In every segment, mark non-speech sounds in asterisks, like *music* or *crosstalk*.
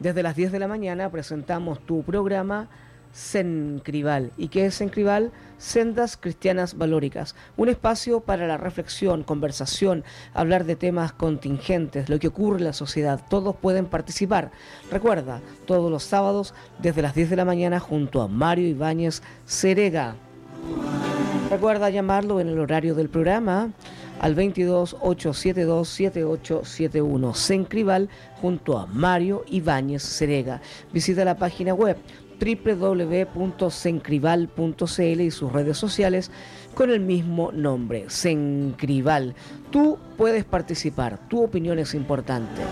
Desde las 10 de la mañana presentamos tu programa Sencrival. ¿Y qué es Sencrival? Sendas Cristianas Valóricas, un espacio para la reflexión, conversación, hablar de temas contingentes, lo que ocurre en la sociedad. Todos pueden participar. Recuerda, todos los sábados desde las 10 de la mañana junto a Mario Ibáñez Cerega. Recuerda llamarlo en el horario del programa al 22 872 7871 Sencrival junto a Mario Ibáñez Cerega. Visita la página web www.sencrival.cl y sus redes sociales con el mismo nombre, Sencrival. Tú puedes participar, tu opinión es importante.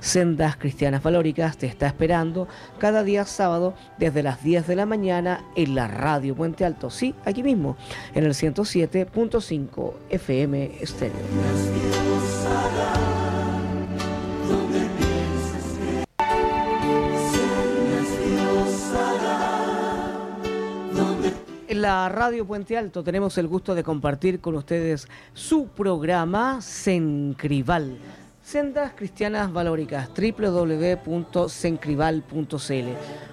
Sendas Cristianas Valóricas te está esperando cada día sábado desde las 10 de la mañana en la radio Puente Alto, sí, aquí mismo, en el 107.5 FM Estéreo. La radio Puente Alto tenemos el gusto de compartir con ustedes su programa Sencrival. Sendas Cristianas Valóricas, www.sencrival.cl.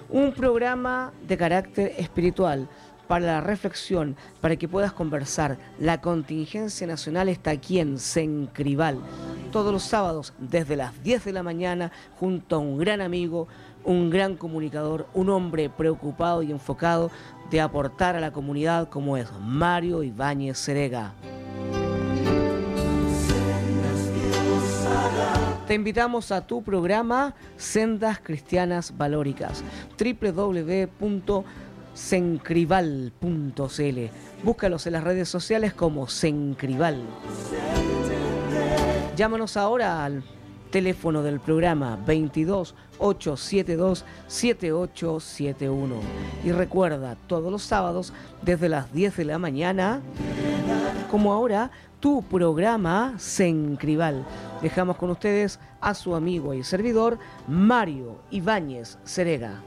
Un programa de carácter espiritual para la reflexión, para que puedas conversar. La contingencia nacional está aquí en Sencrival, todos los sábados desde las 10 de la mañana, junto a un gran amigo, un gran comunicador, un hombre preocupado y enfocado de aportar a la comunidad como es Mario Ibáñez Cerega. Te invitamos a tu programa Sendas Cristianas Valóricas, www.sencrival.cl. Búscalos en las redes sociales como Sencrival. Llámanos ahora al teléfono del programa 22 872 7871. Y recuerda, todos los sábados desde las 10 de la mañana, como ahora, tu programa Sencrival. Dejamos con ustedes a su amigo y servidor Mario Ibáñez Cerega.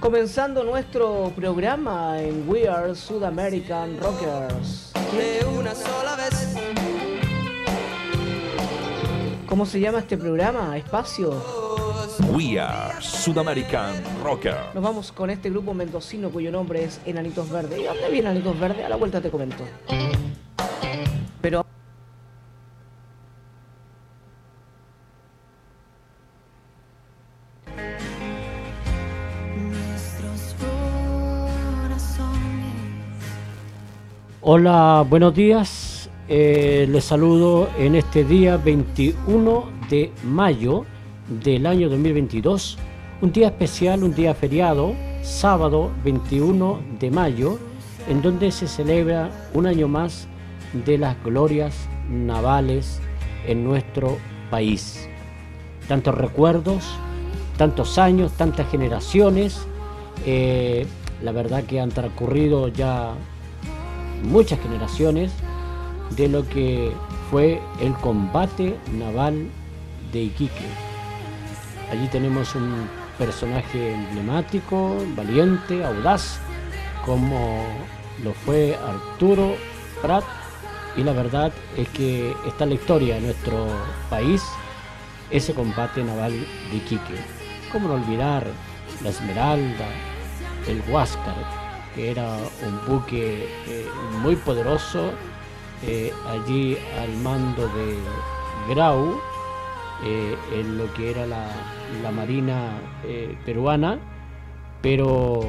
Comenzando nuestro programa en We Are South American Rockers. Una sola vez. ¿Cómo se llama este programa? Espacio. We Are Sudamerican Rocker. Nos vamos con este grupo mendocino cuyo nombre es Enanitos Verdes. ¿Y dónde viene Enanitos Verdes? A la vuelta te comento. Pero Hola, buenos días. Eh, les saludo en este día 21 de mayo del año 2022, un día especial, un día feriado, sábado 21 de mayo, en donde se celebra un año más de las glorias navales en nuestro país. Tantos recuerdos, tantos años, tantas generaciones, eh, la verdad que han transcurrido ya muchas generaciones de lo que fue el combate naval de Iquique. Allí tenemos un personaje emblemático, valiente, audaz, como lo fue Arturo Prat. Y la verdad es que está en la historia de nuestro país ese combate naval de Iquique. ¿Cómo no olvidar la Esmeralda, el Huáscar, que era un buque eh, muy poderoso eh, allí al mando de Grau, eh, en lo que era la, marina eh, peruana, pero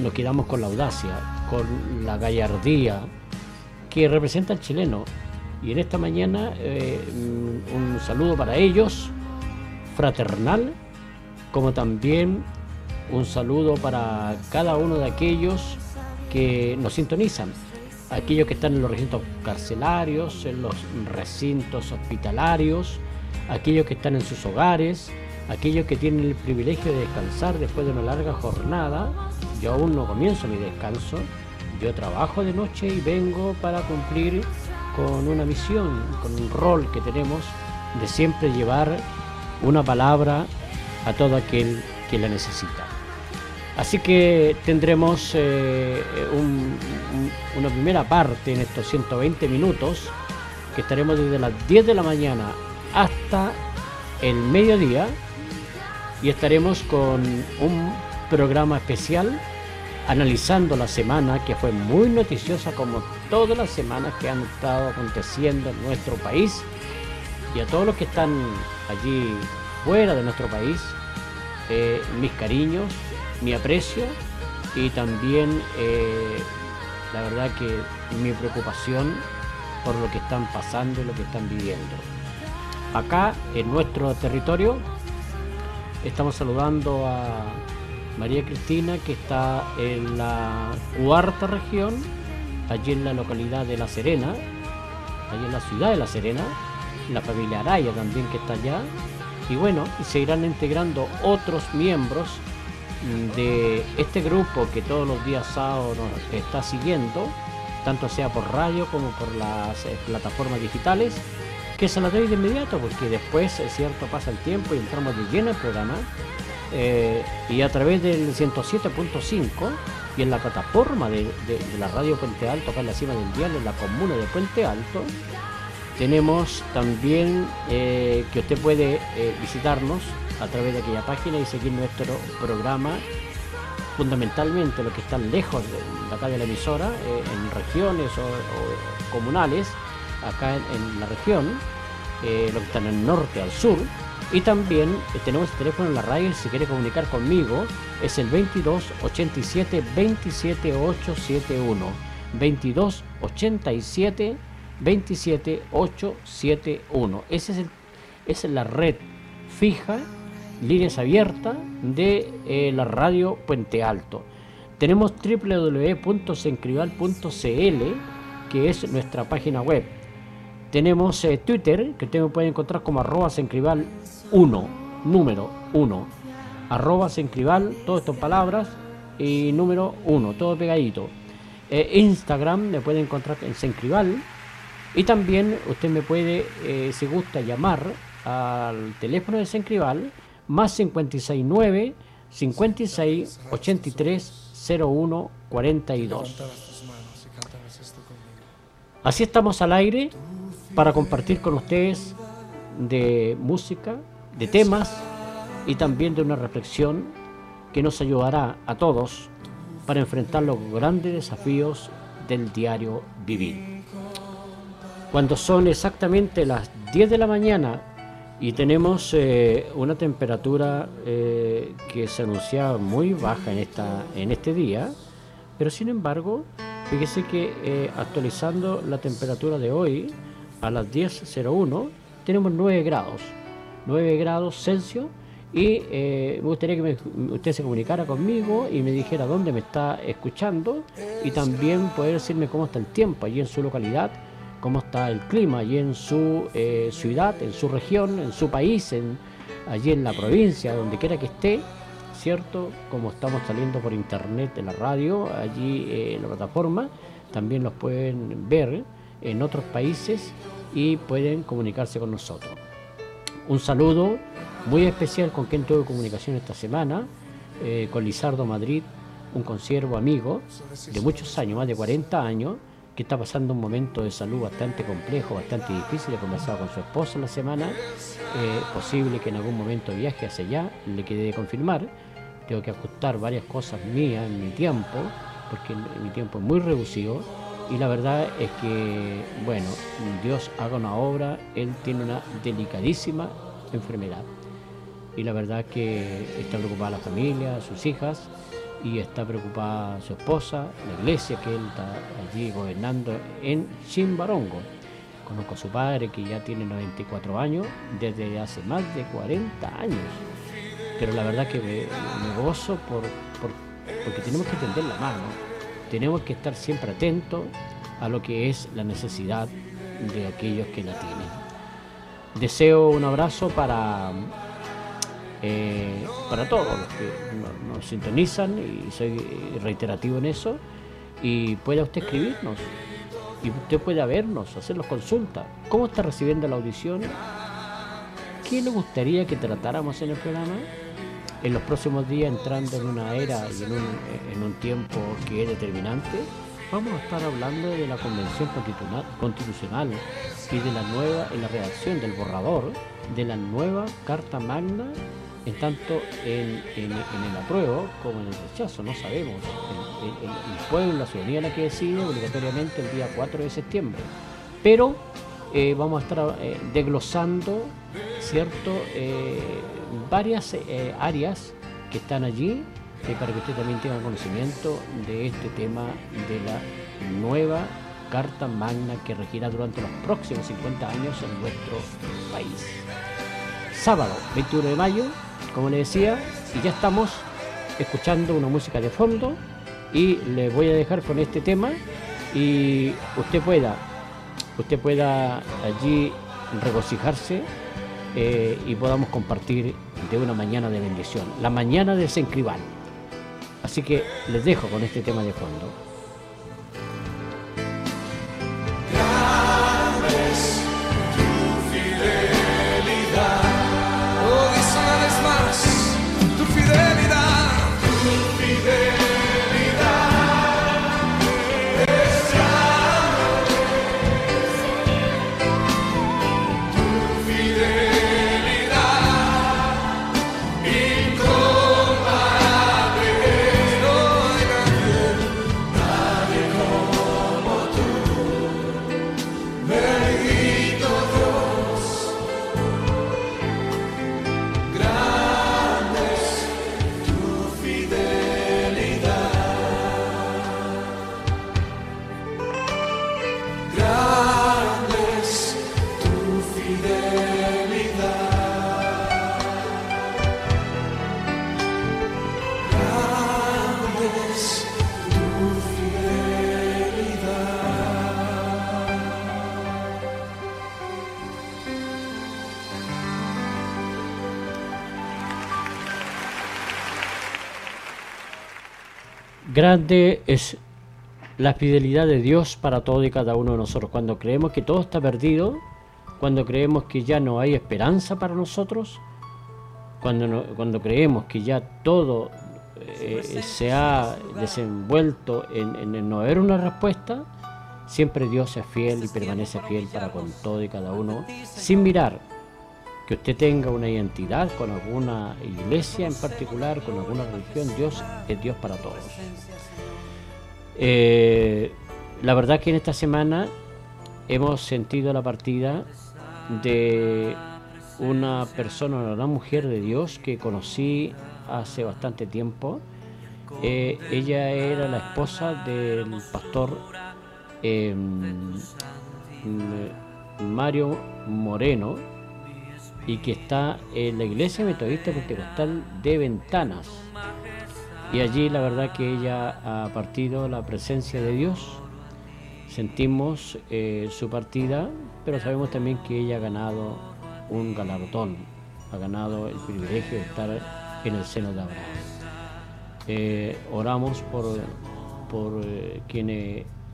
nos quedamos con la audacia, con la gallardía que representa el chileno. Y en esta mañana un saludo para ellos, fraternal, como también un saludo para cada uno de aquellos que nos sintonizan, aquellos que están en los recintos carcelarios, en los recintos hospitalarios, aquellos que están en sus hogares, aquellos que tienen el privilegio de descansar después de una larga jornada. Yo aún no comienzo mi descanso, yo trabajo de noche y vengo para cumplir con una misión, con un rol que tenemos de siempre llevar una palabra a todo aquel que la necesita. Así que tendremos eh, una primera parte en estos 120 minutos que estaremos desde las 10 de la mañana hasta el mediodía y estaremos con un programa especial analizando la semana que fue muy noticiosa como todas las semanas que han estado aconteciendo en nuestro país y a todos los que están allí fuera de nuestro país, eh, mis cariños, mi aprecio y también eh, la verdad que mi preocupación por lo que están pasando y lo que están viviendo. Acá en nuestro territorio estamos saludando a María Cristina que está en la cuarta región, allí en la localidad de La Serena, allí en la ciudad de La Serena, la familia Araya también que está allá, y bueno, se irán integrando otros miembros de este grupo que todos los días sábados nos está siguiendo, tanto sea por radio como por las eh, plataformas digitales, que se las doy de inmediato porque después, es cierto, pasa el tiempo y entramos de lleno al programa. Eh, y a través del 107.5 y en la plataforma de, la radio Puente Alto, acá en la cima del dial, en la comuna de Puente Alto, tenemos también eh, que usted puede visitarnos a través de aquella página y seguir nuestro programa. Fundamentalmente los que están lejos de, acá de la emisora, eh, en regiones o, comunales, acá en, la región, eh, los que están en el norte al sur. Y también eh, tenemos el teléfono en la radio, si quiere comunicar conmigo, es el 22 87 27 871. 22 87 27 871. Ese es el, es la red fija líneas abiertas de eh, la radio Puente Alto. Tenemos www.sencribal.cl, que es nuestra página web. Tenemos eh, Twitter, que usted me puede encontrar como arroba sencribal 1, número 1. Arroba sencribal, todo esto palabras, y número 1, todo pegadito. Eh, Instagram me puede encontrar en sencribal. Y también usted me puede, si gusta, llamar al teléfono de Sencribal más 569 56 83 01 42. Así estamos al aire para compartir con ustedes de música, de temas y también de una reflexión que nos ayudará a todos para enfrentar los grandes desafíos del diario vivir. Cuando son exactamente las 10 de la mañana y tenemos eh, una temperatura eh, que se anunciaba muy baja en, esta, en este día, pero sin embargo, fíjese que eh, actualizando la temperatura de hoy a las 10.01, tenemos 9 grados, 9 grados Celsius, y me gustaría que usted se comunicara conmigo y me dijera dónde me está escuchando y también poder decirme cómo está el tiempo allí en su localidad cómo está el clima allí en su eh, ciudad, en su región, en su país, allí en la provincia, donde quiera que esté, ¿cierto? Como estamos saliendo por internet en la radio, allí eh, en la plataforma, también los pueden ver en otros países y pueden comunicarse con nosotros. Un saludo muy especial con quien tuve comunicación esta semana, eh, con Lizardo Madrid, un consiervo amigo de muchos años, más de 40 años, que está pasando un momento de salud bastante complejo, bastante difícil. He conversado con su esposa la semana. Eh, posible que en algún momento viaje hacia allá, le quede de confirmar. Tengo que ajustar varias cosas mías en mi tiempo, porque mi tiempo es muy reducido. Y la verdad es que, bueno, Dios haga una obra, Él tiene una delicadísima enfermedad. Y la verdad es que está preocupada la familia, sus hijas, y está preocupada su esposa, la iglesia que él está allí gobernando en Chimbarongo. Conozco a su padre que ya tiene 94 años desde hace más de 40 años. Pero la verdad que me, gozo por, porque tenemos que tender la mano, tenemos que estar siempre atentos a lo que es la necesidad de aquellos que la tienen. Deseo un abrazo para eh, para todos los que sintonizan y soy reiterativo en eso y pueda usted escribirnos y usted puede vernos, hacernos consultas. ¿Cómo está recibiendo la audición? ¿Qué le gustaría que tratáramos en el programa? En los próximos días, entrando en una era y en un, en un tiempo que es determinante, vamos a estar hablando de la Convención Constitucional y de la nueva, en la redacción del borrador de la nueva Carta Magna, en tanto en, el apruebo como en el rechazo, no sabemos. El, pueblo, la ciudadanía la que decide obligatoriamente el día 4 de septiembre. Pero eh, vamos a estar eh, desglosando, ¿cierto?, eh, varias áreas que están allí para que usted también tenga conocimiento de este tema de la nueva Carta Magna que regirá durante los próximos 50 años en nuestro país. Sábado 21 de mayo, como le decía, y ya estamos escuchando una música de fondo y le voy a dejar con este tema y usted pueda, usted pueda allí regocijarse eh, y podamos compartir de una mañana de bendición, la mañana de Sencribal. Así que les dejo con este tema de fondo. Grande es la fidelidad de Dios para todo y cada uno de nosotros. Cuando creemos que todo está perdido, cuando creemos que ya no hay esperanza para nosotros, cuando, cuando creemos que ya todo eh, se ha desenvuelto en, en no haber una respuesta, siempre Dios es fiel y permanece fiel para con todo y cada uno, sin mirar que usted tenga una identidad con alguna iglesia en particular, con alguna religión, Dios es Dios para todos. Eh, la verdad que en esta semana hemos sentido la partida de una persona, una mujer de Dios que conocí hace bastante tiempo. Eh, ella era la esposa del pastor em, Mario Moreno, y que está en la iglesia metodista pentecostal de Ventanas. Y allí la verdad que ella ha partido la presencia de Dios. Sentimos eh, su partida, pero sabemos también que ella ha ganado un galardón, ha ganado el privilegio de estar en el seno de Abraham. Eh, oramos por, por eh, quien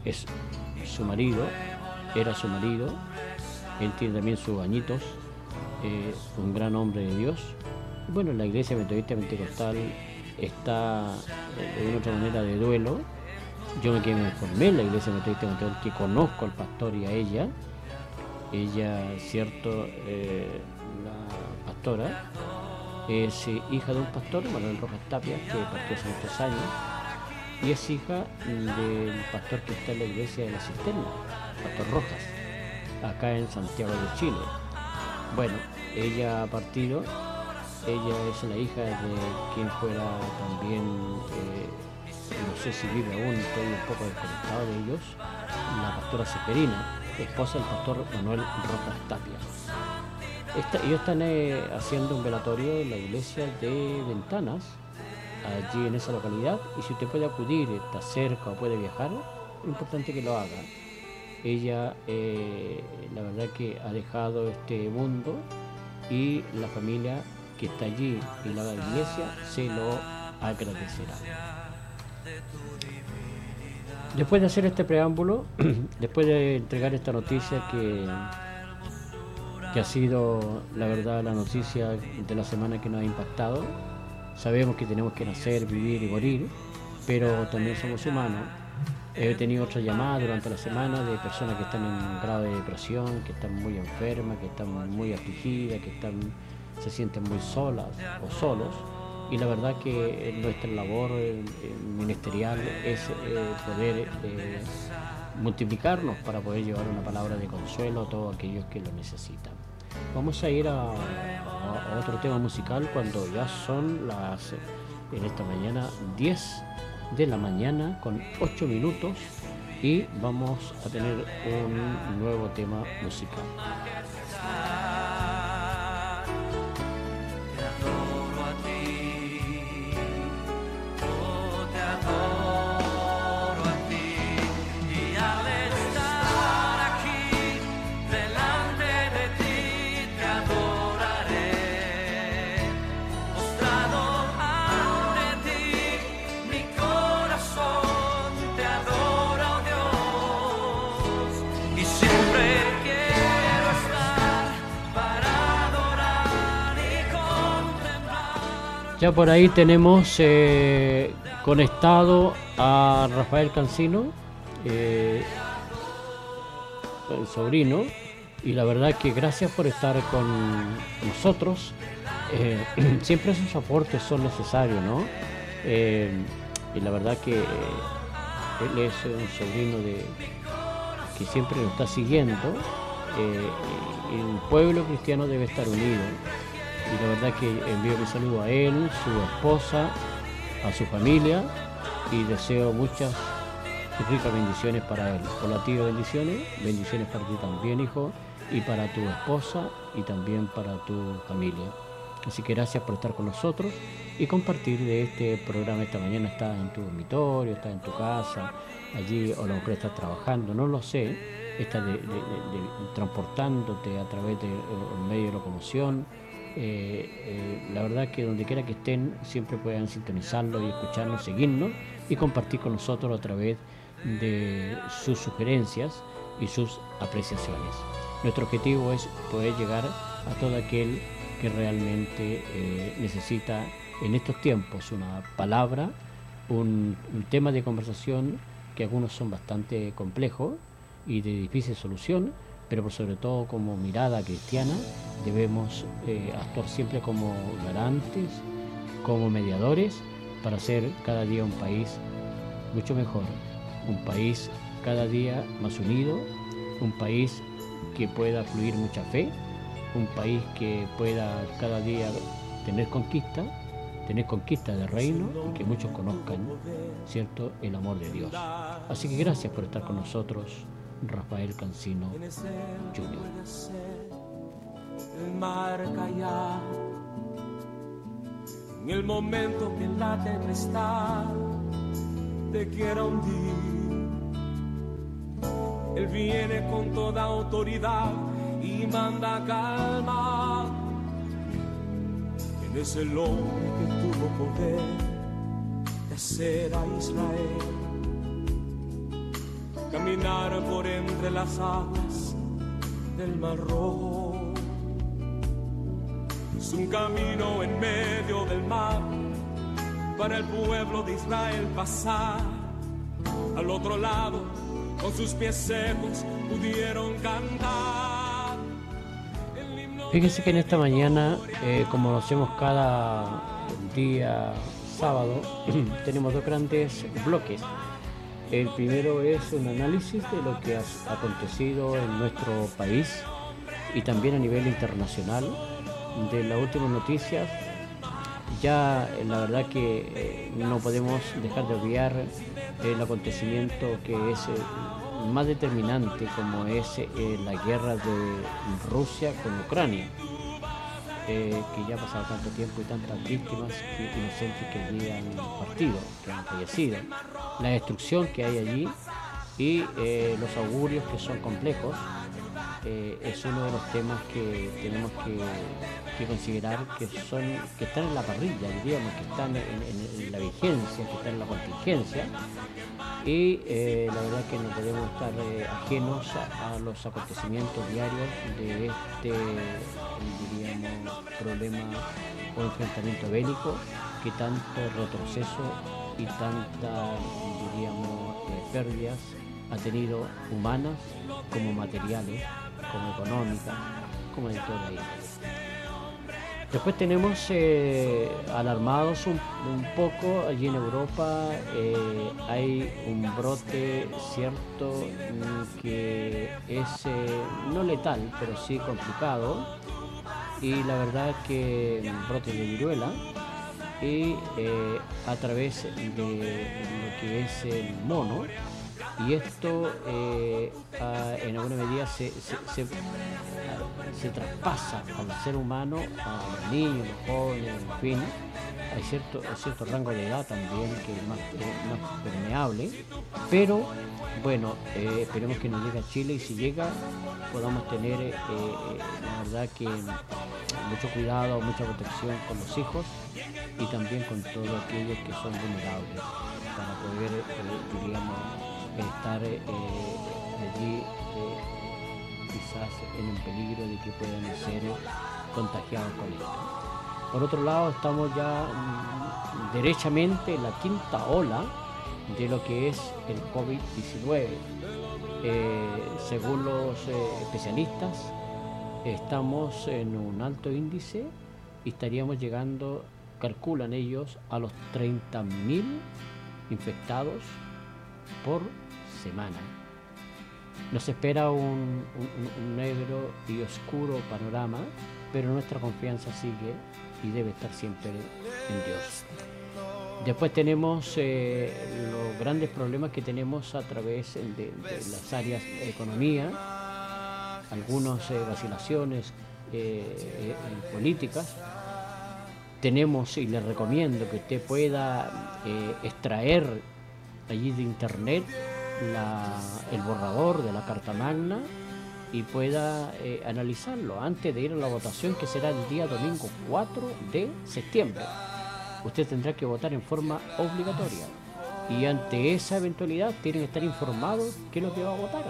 es su marido, era su marido, él tiene también sus añitos, eh, un gran hombre de Dios. Bueno, la iglesia metodista pentecostal está eh, de una otra manera de duelo. Yo me, me formé en la iglesia metodista pentecostal que conozco al pastor y a ella. Ella, cierto, eh, la pastora, es hija de un pastor, Manuel Rojas Tapia, que partió hace muchos años, y es hija del pastor que está en la iglesia de la Cisterna, Pastor Rojas, acá en Santiago de Chile. Bueno, ella ha partido, ella es la hija de quien fuera también, eh, no sé si vive aún, estoy un poco desconectado de ellos, la pastora Seferina, esposa del pastor Manuel Rojas Tapia. ellos están eh, haciendo un velatorio en la iglesia de Ventanas, allí en esa localidad, y si usted puede acudir, está cerca o puede viajar, es importante que lo haga ella, eh, la verdad que ha dejado este mundo y la familia que está allí y la iglesia se lo agradecerá. Después de hacer este preámbulo, *clears throat* después de entregar esta noticia que, que ha sido la verdad la noticia de la semana que nos ha impactado, sabemos que tenemos que nacer, vivir y morir, pero también somos humanos He tenido otra llamada durante la semana de personas que están en grado de depresión, que están muy enfermas, que están muy afligidas, que están, se sienten muy solas o solos. Y la verdad que nuestra labor eh, ministerial es eh, poder eh, multiplicarnos para poder llevar una palabra de consuelo a todos aquellos que lo necesitan. Vamos a ir a, a otro tema musical cuando ya son las, en esta mañana, 10 de la mañana con 8 minutos y vamos a tener un nuevo tema musical. Por ahí tenemos eh, conectado a Rafael Cancino, eh, el sobrino, y la verdad que gracias por estar con nosotros. Eh, *clears throat* siempre esos aportes son necesarios, ¿no? y la verdad que él es un sobrino de que siempre lo está siguiendo. el pueblo cristiano debe estar unido y la verdad que envío mi saludo a él, su esposa, a su familia y deseo muchas y ricas bendiciones para él. Hola tío, bendiciones, bendiciones para ti también hijo y para tu esposa y también para tu familia. Así que gracias por estar con nosotros y compartir de este programa esta mañana. Estás en tu dormitorio, estás en tu casa, allí o lo mejor estás trabajando, no lo sé. Estás transportándote a través del medio de locomoción eh, eh, la verdad que donde quiera que estén siempre puedan sintonizarlo y escucharnos, seguirnos y compartir con nosotros a través de sus sugerencias y sus apreciaciones. Nuestro objetivo es poder llegar a todo aquel que realmente eh, necesita en estos tiempos una palabra, un, un tema de conversación que algunos son bastante complejos y de difícil solución, pero por sobre todo como mirada cristiana debemos eh, actuar siempre como garantes, como mediadores para hacer cada día un país mucho mejor, un país cada día más unido, un país que pueda fluir mucha fe, un país que pueda cada día tener conquista, tener conquista del reino y que muchos conozcan, ¿cierto?, el amor de Dios. Así que gracias por estar con nosotros Rafael Cancino Jr. El mar calla en el momento que la tempestad te quiera hundir. Él viene con toda autoridad y manda calma. Él es el hombre que tuvo poder de hacer a Israel caminar por entre las aguas del mar rojo. Es un camino en medio del mar para el pueblo de Israel pasar. Al otro lado, con sus pies secos, pudieron cantar. Fíjense que en esta mañana, eh, como lo hacemos cada día sábado, *clears throat* tenemos dos grandes bloques el primero es un análisis de lo que ha acontecido en nuestro país y también a nivel internacional de las últimas noticias. Ya eh, la verdad que eh, no podemos dejar de obviar el acontecimiento que es eh, más determinante como es la guerra de Rusia con Ucrania. Que ya ha pasado tanto tiempo y tantas víctimas inocentes que allí han partido, que han fallecido la destrucción que hay allí y eh, los augurios que son complejos. Eh, es uno de los temas que tenemos que, considerar que son que están en la parrilla, diríamos, que están en, la vigencia, que están en la contingencia. Y eh, la verdad que no podemos estar ajenos a, los acontecimientos diarios de este, diríamos, problema o enfrentamiento bélico que tanto retroceso y tanta, diríamos, eh, pérdidas ha tenido humanas como materiales, como económicas, como de toda índole. Después tenemos eh, alarmados un, poco allí en Europa, eh, hay un brote cierto mm, que es eh, no letal, pero sí complicado, y la verdad que un brote de viruela, y a través de lo que es el mono, y esto eh, a- en alguna medida se, se- se- se traspasa al ser humano, a los niños, los jóvenes, en fin, hay cierto, hay cierto rango de edad también que es más, permeable, pero bueno, eh, esperemos que nos llegue a Chile y si llega podamos tener eh, la verdad que mucho cuidado, mucha protección con los hijos y también con todos aquellos que son vulnerables para poder, diríamos, estar eh, allí eh, quizás en el peligro de que puedan ser contagiados con esto. Por otro lado, estamos ya mm, derechamente en la quinta ola de lo que es el COVID-19. Eh, según los eh, especialistas, estamos en un alto índice y estaríamos llegando, calculan ellos, a los 30.000 infectados por semana. Nos espera un, negro y oscuro panorama, pero nuestra confianza sigue y debe estar siempre en Dios. Después tenemos eh, los grandes problemas que tenemos a través de, las áreas de economía, algunas eh, vacilaciones eh, políticas. Tenemos, y les recomiendo que usted pueda extraer allí de internet la- el borrador de la Carta Magna y pueda eh, analizarlo antes de ir a la votación que será el día domingo 4 de septiembre. Usted tendrá que votar en forma obligatoria y ante esa eventualidad tiene que estar informado qué es lo que va a votar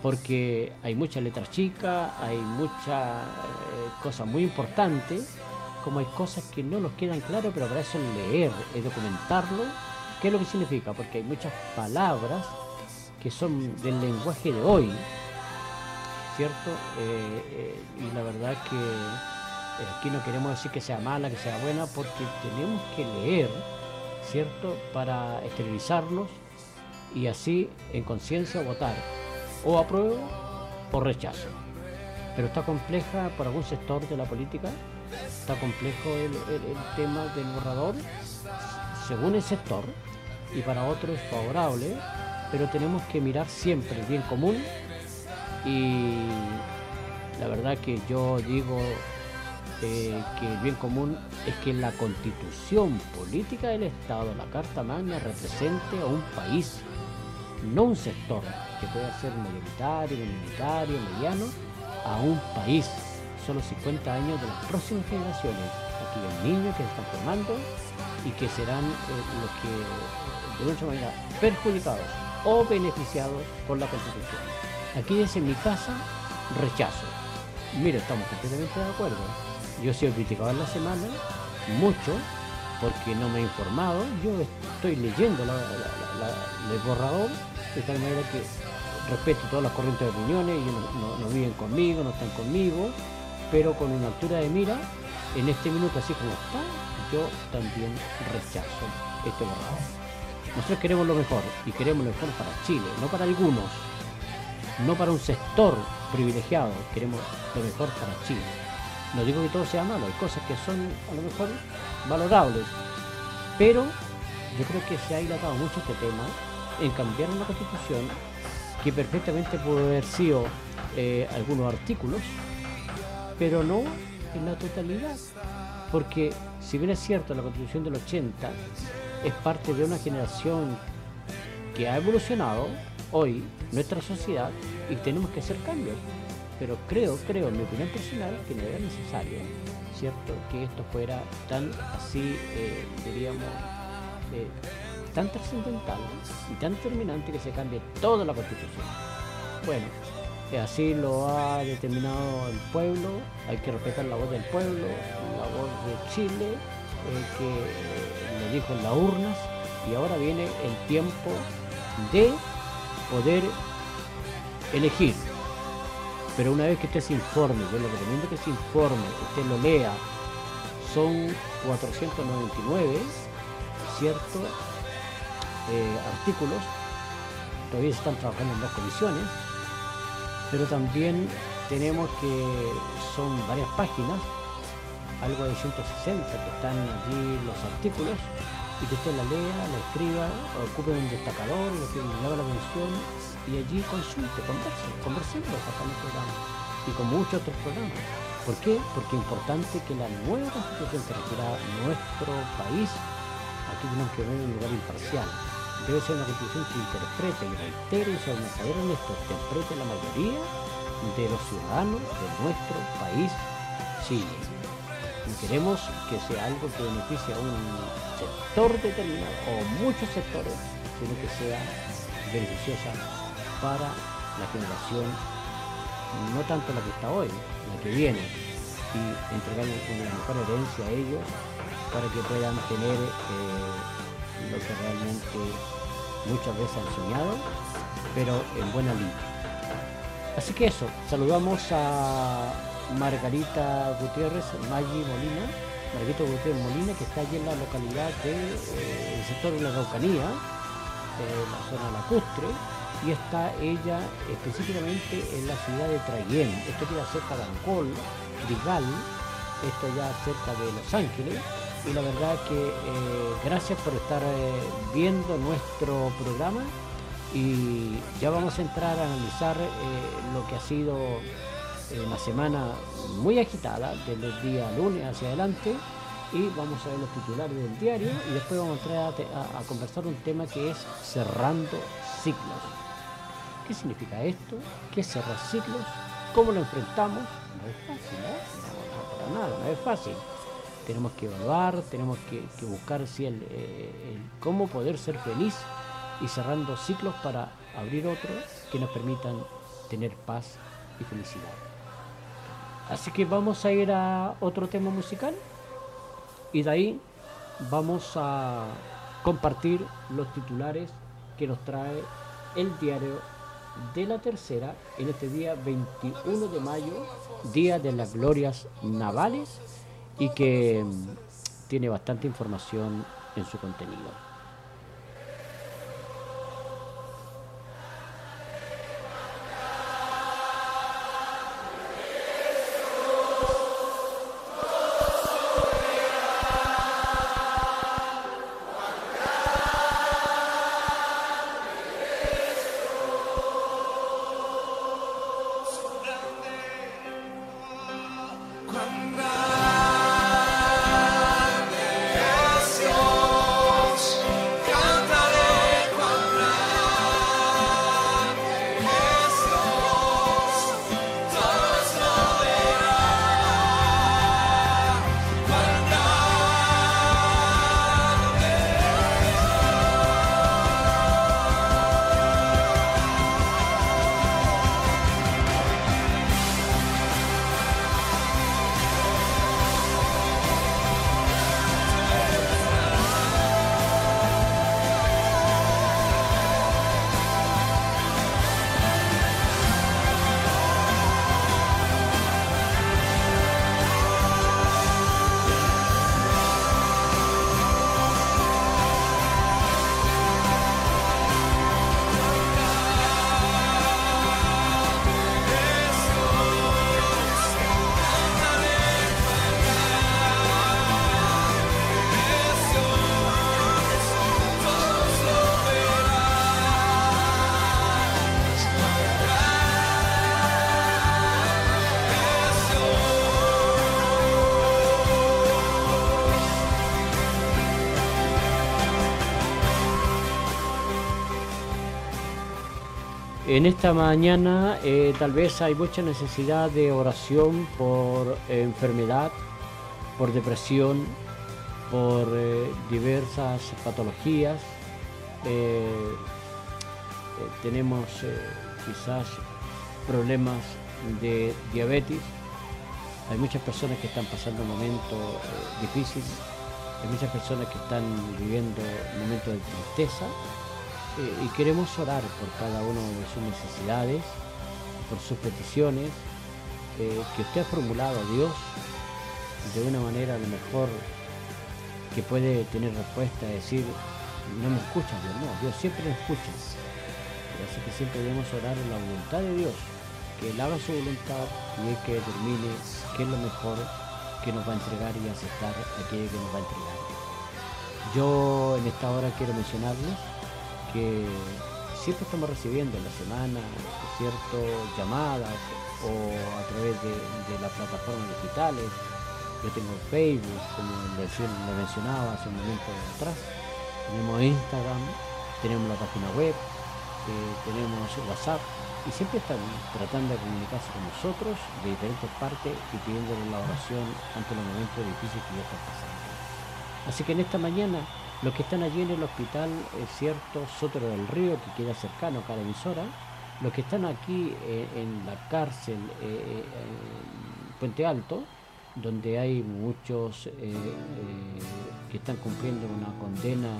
porque hay muchas letras chicas, hay muchas eh, cosas muy importantes, como hay cosas que no nos quedan claras, pero para eso es leer, es documentarlo, qué es lo que significa, porque hay muchas palabras que son del lenguaje de hoy, ¿cierto? Eh, eh, y la verdad que eh, aquí no queremos decir que sea mala, que sea buena, porque tenemos que leer, ¿cierto? Para esterilizarnos y así en conciencia votar o apruebo o rechazo. Pero está compleja por algún sector de la política, está complejo el, tema del borrador, según el sector, y para otro es favorable, pero tenemos que mirar siempre el bien común y la verdad que yo digo eh, que el bien común es que la constitución política del Estado, la Carta Magna, represente a un país, no un sector que pueda ser mayoritario, minoritario, mediano, a un país. Son los 50 años de las próximas generaciones, aquellos niños que se están formando y que serán eh, los que de mucha manera perjudicados o beneficiados por la Constitución. Aquí dice mi casa, rechazo. Mira, estamos completamente de acuerdo. Yo he sido criticado en la semana, mucho, porque no me he informado. Yo estoy leyendo el borrador, de tal manera que respeto todas las corrientes de opiniones, ellos no- no viven conmigo, no están conmigo, pero con una altura de mira, en este minuto así como está, yo también rechazo este borrador. Nosotros queremos lo mejor y queremos lo mejor para Chile, no para algunos, no para un sector privilegiado, queremos lo mejor para Chile. No digo que todo sea malo, hay cosas que son a lo mejor valorables, pero yo creo que se ha dilatado mucho este tema en cambiar una constitución que perfectamente puede haber sido eh, algunos artículos, pero no en la totalidad. Porque si bien es cierto, la constitución del 80 es parte de una generación que ha evolucionado hoy nuestra sociedad y tenemos que hacer cambios. Pero creo, creo, en mi opinión personal, que no era necesario, ¿cierto? Que esto fuera tan así, eh, diríamos, eh, tan trascendental y tan terminante que se cambie toda la constitución. Bueno, así lo ha determinado el pueblo, hay que respetar la voz del pueblo, la voz de Chile, eh, que lo dijo en las urnas, y ahora viene el tiempo de poder elegir. Pero una vez que usted se informe, yo le recomiendo que se informe, usted lo lea, son 499, ¿cierto? Eh, artículos, todavía se están trabajando en las comisiones, pero también tenemos que son varias páginas, algo de 160 que están allí los artículos, y que usted la lea, la escriba, ocupe un destacador, lo que le llama la atención, y allí consulte, converse, conversemos acá en el programa, y con muchos otros programas. ¿Por qué? Porque es importante que la nueva constitución que requiera nuestro país, aquí tenemos que ver un lugar imparcial, debe ser una constitución que interprete y reitere y sobre saber honesto, interprete la mayoría de los ciudadanos de nuestro país Chile. No queremos que sea algo que beneficie a un sector determinado o muchos sectores, sino que sea beneficiosa para la generación, no tanto la que está hoy, la que viene, y entregarle una mejor herencia a ellos para que puedan tener eh, lo que realmente muchas veces han soñado, pero en buena línea. Así que eso, saludamos a Margarita Gutiérrez, Maggi Molina, Margarita Gutiérrez Molina, que está allí en la localidad del de, sector de la Raucanía, eh, la zona lacustre, y está ella específicamente en la ciudad de Traiguén, esto queda cerca de Ancol, Digal, esto ya cerca de Los Ángeles, y la verdad que eh, gracias por estar eh, viendo nuestro programa y ya vamos a entrar a analizar eh, lo que ha sido una semana muy agitada desde el día lunes hacia adelante y vamos a ver los titulares del diario y después vamos a entrar a, conversar un tema que es cerrando ciclos. ¿Qué significa esto? ¿Qué es cerrar ciclos? ¿Cómo lo enfrentamos? No es fácil, ¿no? No, para nada, no es fácil tenemos que evaluar, tenemos que, buscar si el, el, cómo poder ser feliz y cerrando ciclos para abrir otros que nos permitan tener paz y felicidad. Así que vamos a ir a otro tema musical y de ahí vamos a compartir los titulares que nos trae el diario de la tercera en este día 21 de mayo, Día de las Glorias Navales y que mm, tiene bastante información en su contenido. En esta mañana eh, tal vez hay mucha necesidad de oración por eh, enfermedad, por depresión, por eh, diversas patologías. tenemos quizás problemas de diabetes. Hay muchas personas que están pasando momentos difíciles. Hay muchas personas que están viviendo momentos de tristeza eh, y queremos orar por cada uno de sus necesidades, por sus peticiones, eh, que usted ha formulado a Dios de una manera a lo mejor que puede tener respuesta, decir, no me escuchas Dios, no, Dios siempre me escucha. Así que siempre debemos orar en la voluntad de Dios, que Él haga su voluntad y Él que determine qué es lo mejor que nos va a entregar y aceptar aquello que nos va a entregar. Yo en esta hora quiero mencionarles que siempre estamos recibiendo en la semana, ¿cierto?, llamadas o a través de, las plataformas digitales. Yo tengo Facebook, como lo mencionaba hace un momento atrás. Tenemos Instagram, tenemos la página web, eh, tenemos WhatsApp y siempre están tratando de comunicarse con nosotros de diferentes partes y pidiéndoles la oración ante los momentos difíciles que ya están pasando. Así que en esta mañana, los que están allí en el hospital, es cierto, Sotero del Río, que queda cercano a cada emisora, los que están aquí eh, en la cárcel eh, Puente Alto, donde hay muchos que están cumpliendo una condena,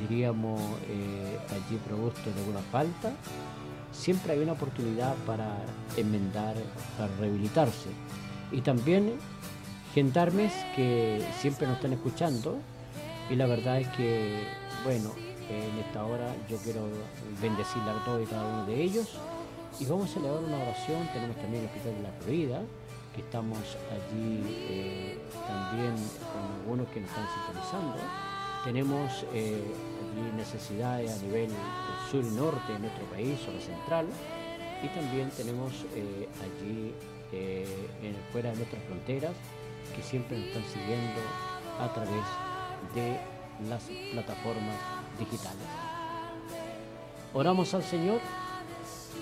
diríamos, allí producto de alguna falta, siempre hay una oportunidad para enmendar, para rehabilitarse. Y también gendarmes que siempre nos están escuchando y la verdad es que, bueno, en esta hora yo quiero bendecir a todos y cada uno de ellos. Y vamos a elevar una oración, tenemos también el Hospital de la Florida, que estamos allí eh, también con algunos que nos están sintonizando. Tenemos eh, necesidades a nivel sur y norte de nuestro país, zona central, y también tenemos eh, allí eh, fuera de nuestras fronteras que siempre nos están siguiendo a través de las plataformas digitales. Oramos al Señor,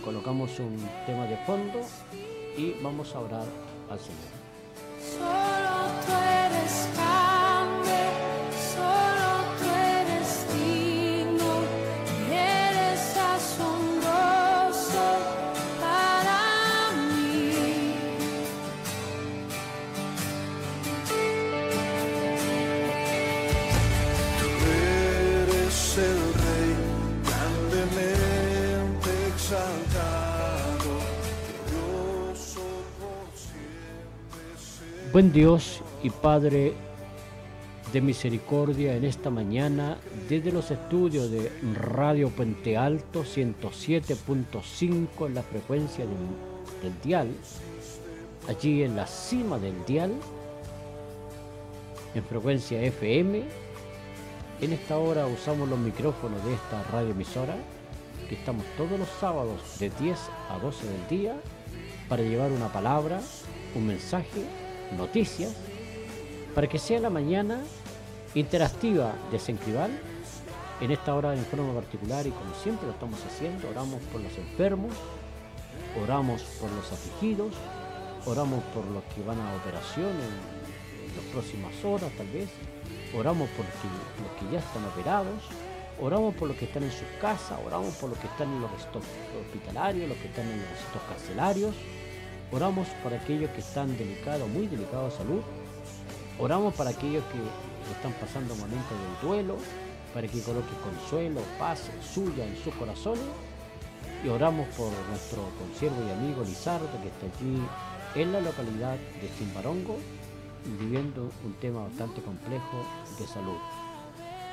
colocamos un tema de fondo y vamos a orar al Señor. Buen Dios y Padre de misericordia en esta mañana desde los estudios de Radio Puente Alto 107.5 en la frecuencia del, del, dial, allí en la cima del dial, en frecuencia FM. En esta hora usamos los micrófonos de esta radioemisora, que estamos todos los sábados de 10 a 12 del día para llevar una palabra, un mensaje noticias, para que sea la mañana interactiva de Sencribal, en esta hora en forma particular y como siempre lo estamos haciendo, oramos por los enfermos, oramos por los afligidos, oramos por los que van a operación en, las próximas horas tal vez, oramos por los que ya están operados, oramos por los que están en sus casas, oramos por los que están en los hospitalarios, los que están en los restos carcelarios, Oramos por aquellos que están delicados, muy delicados de salud. Oramos para aquellos que están pasando momentos de duelo, para que coloque consuelo, paz suya en sus corazones. Y oramos por nuestro consiervo y amigo Lizardo, que está allí en la localidad de Chimbarongo, viviendo un tema bastante complejo de salud.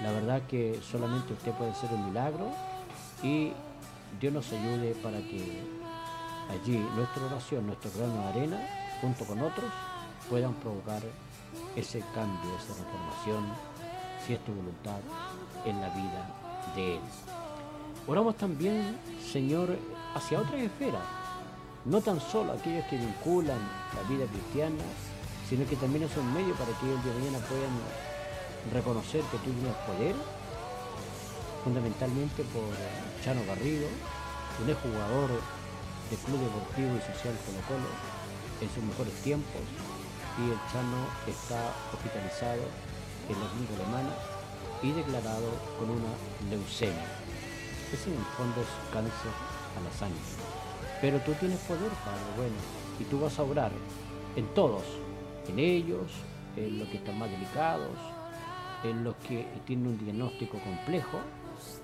La verdad que solamente usted puede ser un milagro y Dios nos ayude para que allí nuestra oración, nuestro grano de arena, junto con otros, puedan provocar ese cambio, esa transformación, si es tu voluntad, en la vida de Él. Oramos también, Señor, hacia otras esferas, no tan solo aquellos que vinculan la vida cristiana, sino que también es un medio para que el día de mañana puedan reconocer que tú tienes poder, fundamentalmente por Chano Garrido, un jugador del Club Deportivo y Social Colo Colo en sus mejores tiempos y el Chano está hospitalizado en la clínica alemana y declarado con una leucemia. Ese en el fondo es cáncer a la sangre. Pero tú tienes poder, Padre, bueno, y tú vas a obrar en todos, en ellos, en los que están más delicados, en los que tienen un diagnóstico complejo,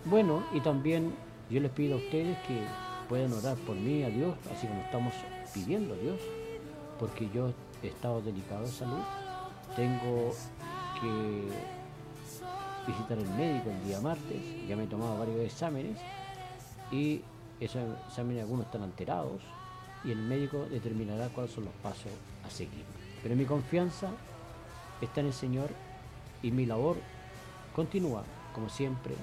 Bueno, y también yo les pido a ustedes que puedan orar por mí, a Dios, así como estamos pidiendo a Dios, porque yo he estado delicado de salud, tengo que visitar el médico el día martes, ya me he tomado varios exámenes y esos exámenes algunos están alterados y el médico determinará cuáles son los pasos a seguir. Pero mi confianza está en el Señor y mi labor continúa, como siempre,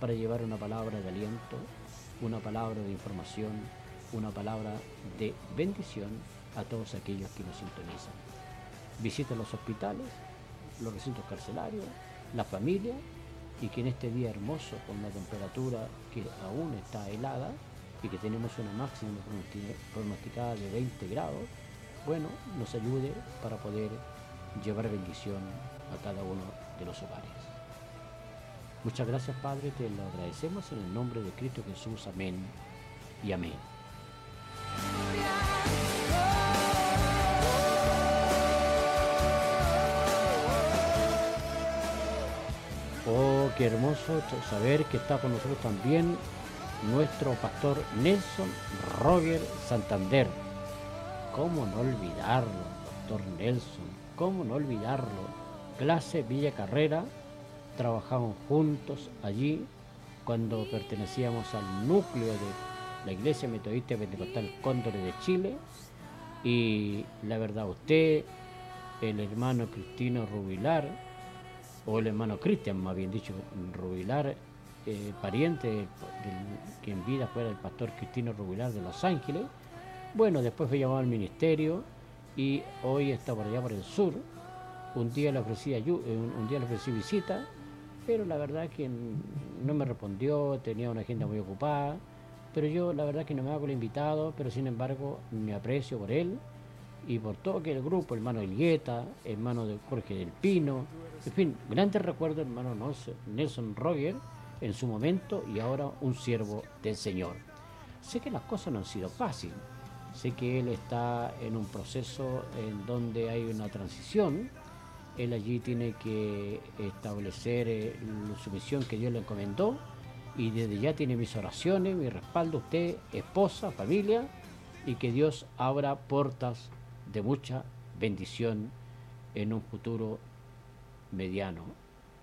para llevar una palabra de aliento, una palabra de información, una palabra de bendición a todos aquellos que nos sintonizan. Visiten los hospitales, los recintos carcelarios, la familia y que en este día hermoso con la temperatura que aún está helada y que tenemos una máxima pronosticada de 20 grados, bueno, nos ayude para poder llevar bendición a cada uno de los hogares. Muchas gracias Padre, te lo agradecemos en el nombre de Cristo Jesús, amén y amén. Oh, qué hermoso saber que está con nosotros también nuestro pastor Nelson Roger Santander. ¿Cómo no olvidarlo, doctor Nelson? ¿Cómo no olvidarlo? Clase Villa Carrera, trabajamos juntos allí cuando pertenecíamos al núcleo de la Iglesia Metodista Pentecostal Cóndores de Chile y la verdad usted, el hermano Cristino Rubilar, o el hermano Cristian más bien dicho, Rubilar, eh, pariente del, que en vida fuera el pastor Cristino Rubilar de Los Ángeles, bueno, después fue llamado al ministerio y hoy está por allá por el sur. Un día le ofrecí, eh, un día le ofrecí visita pero la verdad que no me respondió, tenía una agenda muy ocupada, pero yo la verdad que no me hago el invitado, pero sin embargo me aprecio por él y por todo que el grupo, hermano Elgueta, hermano de Jorge del Pino, en fin, grandes recuerdos hermano Nelson Roger en su momento y ahora un siervo del Señor. Sé que las cosas no han sido fáciles, sé que él está en un proceso en donde hay una transición, él allí tiene que establecer eh, su misión que Dios le encomendó y desde ya tiene mis oraciones, mi respaldo, usted, esposa, familia, y que Dios abra puertas de mucha bendición en un futuro mediano,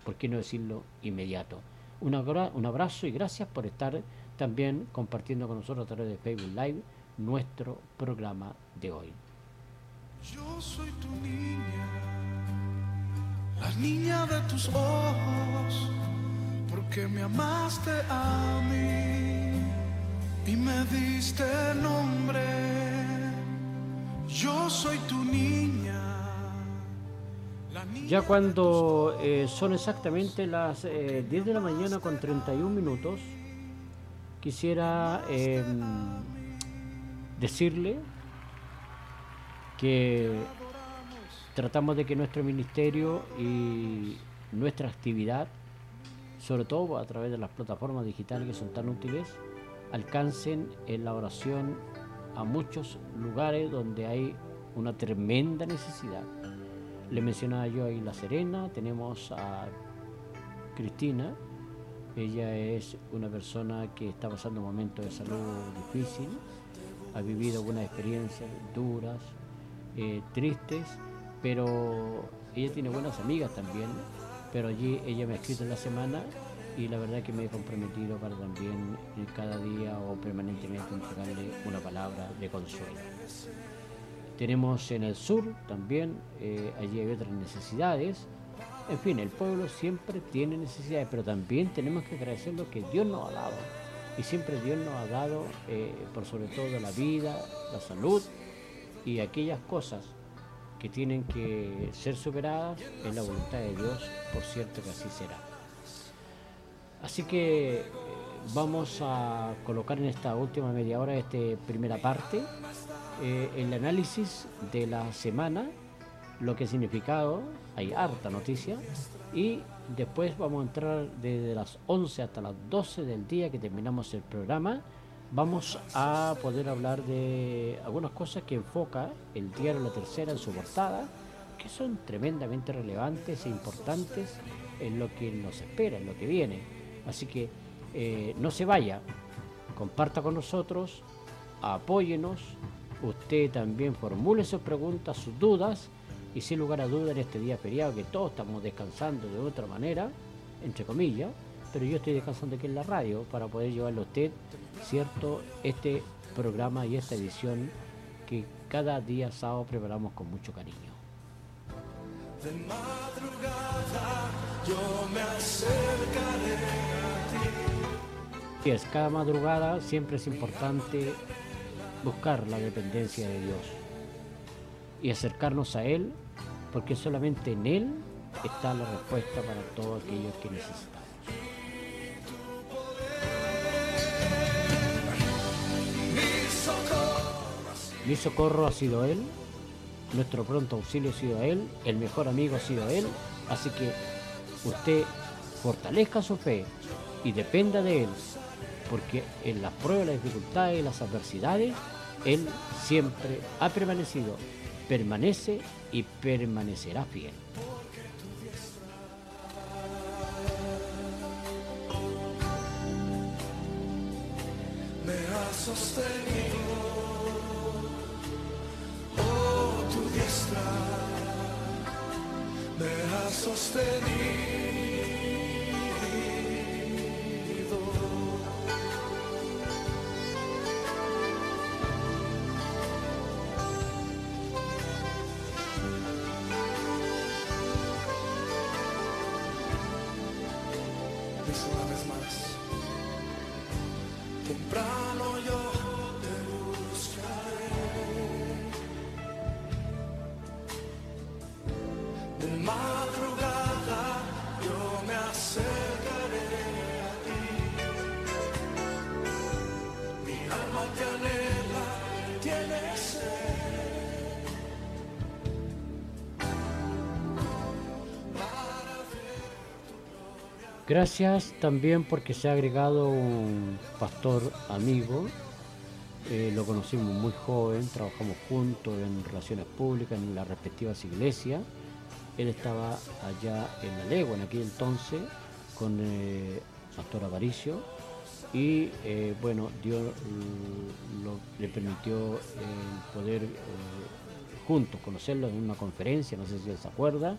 por qué no decirlo inmediato. Un, un abrazo y gracias por estar también compartiendo con nosotros a través de Facebook Live nuestro programa de hoy. Yo soy tu niña la niña de tus ojos, porque me amaste a mí y me diste nombre. Yo soy tu niña. ya cuando eh, son exactamente las 10 eh, de la mañana con 31 minutos, quisiera em, decirle que tratamos de que nuestro ministerio y nuestra actividad, sobre todo a través de las plataformas digitales que son tan útiles, alcancen en la oración a muchos lugares donde hay una tremenda necesidad. Le mencionaba yo ahí La Serena, tenemos a Cristina, ella es una persona que está pasando momentos de salud difícil, ha vivido algunas experiencias duras, eh, tristes, pero ella tiene buenas amigas también, pero allí ella me ha escrito en la semana y la verdad que me he comprometido para también cada día o permanentemente entregarle una palabra de consuelo. Tenemos en el sur también, eh, allí hay otras necesidades. En fin, el pueblo siempre tiene necesidades, pero también tenemos que agradecer lo que Dios nos ha dado. Y siempre Dios nos ha dado, eh, por sobre todo, la vida, la salud y aquellas cosas que tienen que ser superadas en la voluntad de Dios, por cierto que así será. Así que eh, vamos a colocar en esta última media hora, esta primera parte, eh, el análisis de la semana, lo que ha significado, hay harta noticia, y después vamos a entrar desde las 11 hasta las 12 del día que terminamos el programa vamos a poder hablar de algunas cosas que enfoca el diario La Tercera en su portada, que son tremendamente relevantes e importantes en lo que nos espera, en lo que viene. Así que eh, no se vaya, comparta con nosotros, apóyenos, usted también formule sus preguntas, sus dudas, y sin lugar a dudas en este día feriado que todos estamos descansando de otra manera, entre comillas, pero yo estoy descansando aquí en la radio para poder llevarle a usted, cierto, este programa y esta edición que cada día sábado preparamos con mucho cariño. De madrugada yo me acercaré a ti. Y es, cada madrugada siempre es importante buscar la dependencia de Dios y acercarnos a Él, porque solamente en Él está la respuesta para todos aquellos que necesitamos. Mi socorro ha sido Él, nuestro pronto auxilio ha sido Él, el mejor amigo ha sido Él, así que usted fortalezca su fe y dependa de Él, porque en las pruebas, las dificultades y las adversidades, Él siempre ha permanecido, permanece y permanecerá fiel. me. Me has sostenido. Gracias también porque se ha agregado un pastor amigo. Eh, lo conocimos muy joven, trabajamos juntos en relaciones públicas en las respectivas iglesias. Él estaba allá en la legua en aquel entonces con eh, Pastor Avaricio y eh, bueno, Dios le permitió eh, poder juntos conocerlo en una conferencia, no sé si él se acuerda.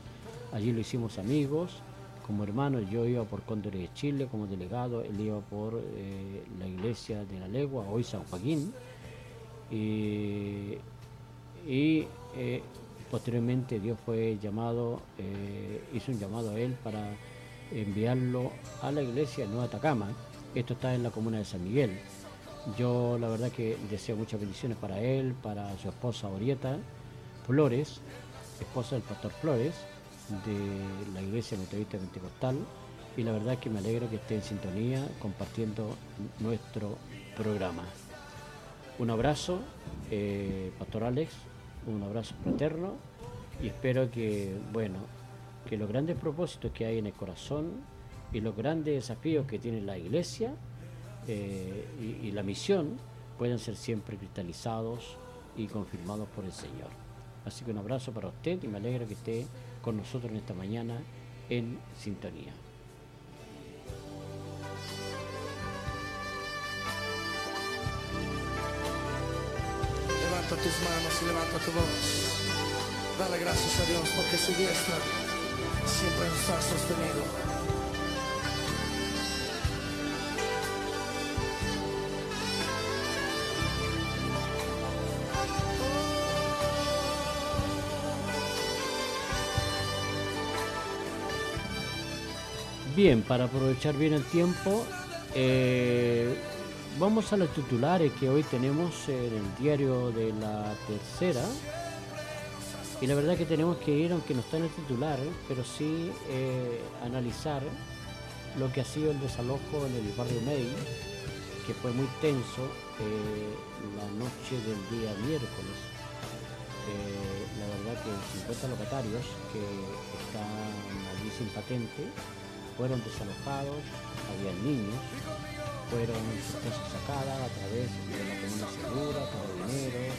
Allí lo hicimos amigos como hermanos. Yo iba por Cóndores de Chile como delegado, él iba por eh, la iglesia de la Legua, hoy San Joaquín. Y, y, eh, posteriormente Dios fue llamado, eh, hizo un llamado a él para enviarlo a la iglesia de Nueva Atacama. Esto está en la comuna de San Miguel. Yo la verdad que deseo muchas bendiciones para él, para su esposa Orieta Flores, esposa del pastor Flores, de la iglesia metodista pentecostal. Y la verdad que me alegra que esté en sintonía compartiendo nuestro programa. Un abrazo, eh, Pastor Alex, un abrazo fraterno y espero que, bueno, que los grandes propósitos que hay en el corazón y los grandes desafíos que tiene la iglesia eh, y la misión puedan ser siempre cristalizados y confirmados por el Señor. Así que un abrazo para usted y me alegra que esté con nosotros en esta mañana en sintonía. Levanta tus manos y levanta tu voz. Dale gracias a Dios porque su diestra siempre nos ha sostenido. Bien, para aprovechar bien el tiempo, eh, vamos a los titulares que hoy tenemos en el diario de la tercera. Y la verdad que tenemos que ir, aunque no está en el titular, pero sí eh, analizar lo que ha sido el desalojo en el barrio May, que fue muy tenso eh, la noche del día miércoles. La verdad que 50 locatarios que están allí sin patente fueron desalojados, había niños, fueron sus cosas sacadas a través de la comuna segura, carabineros,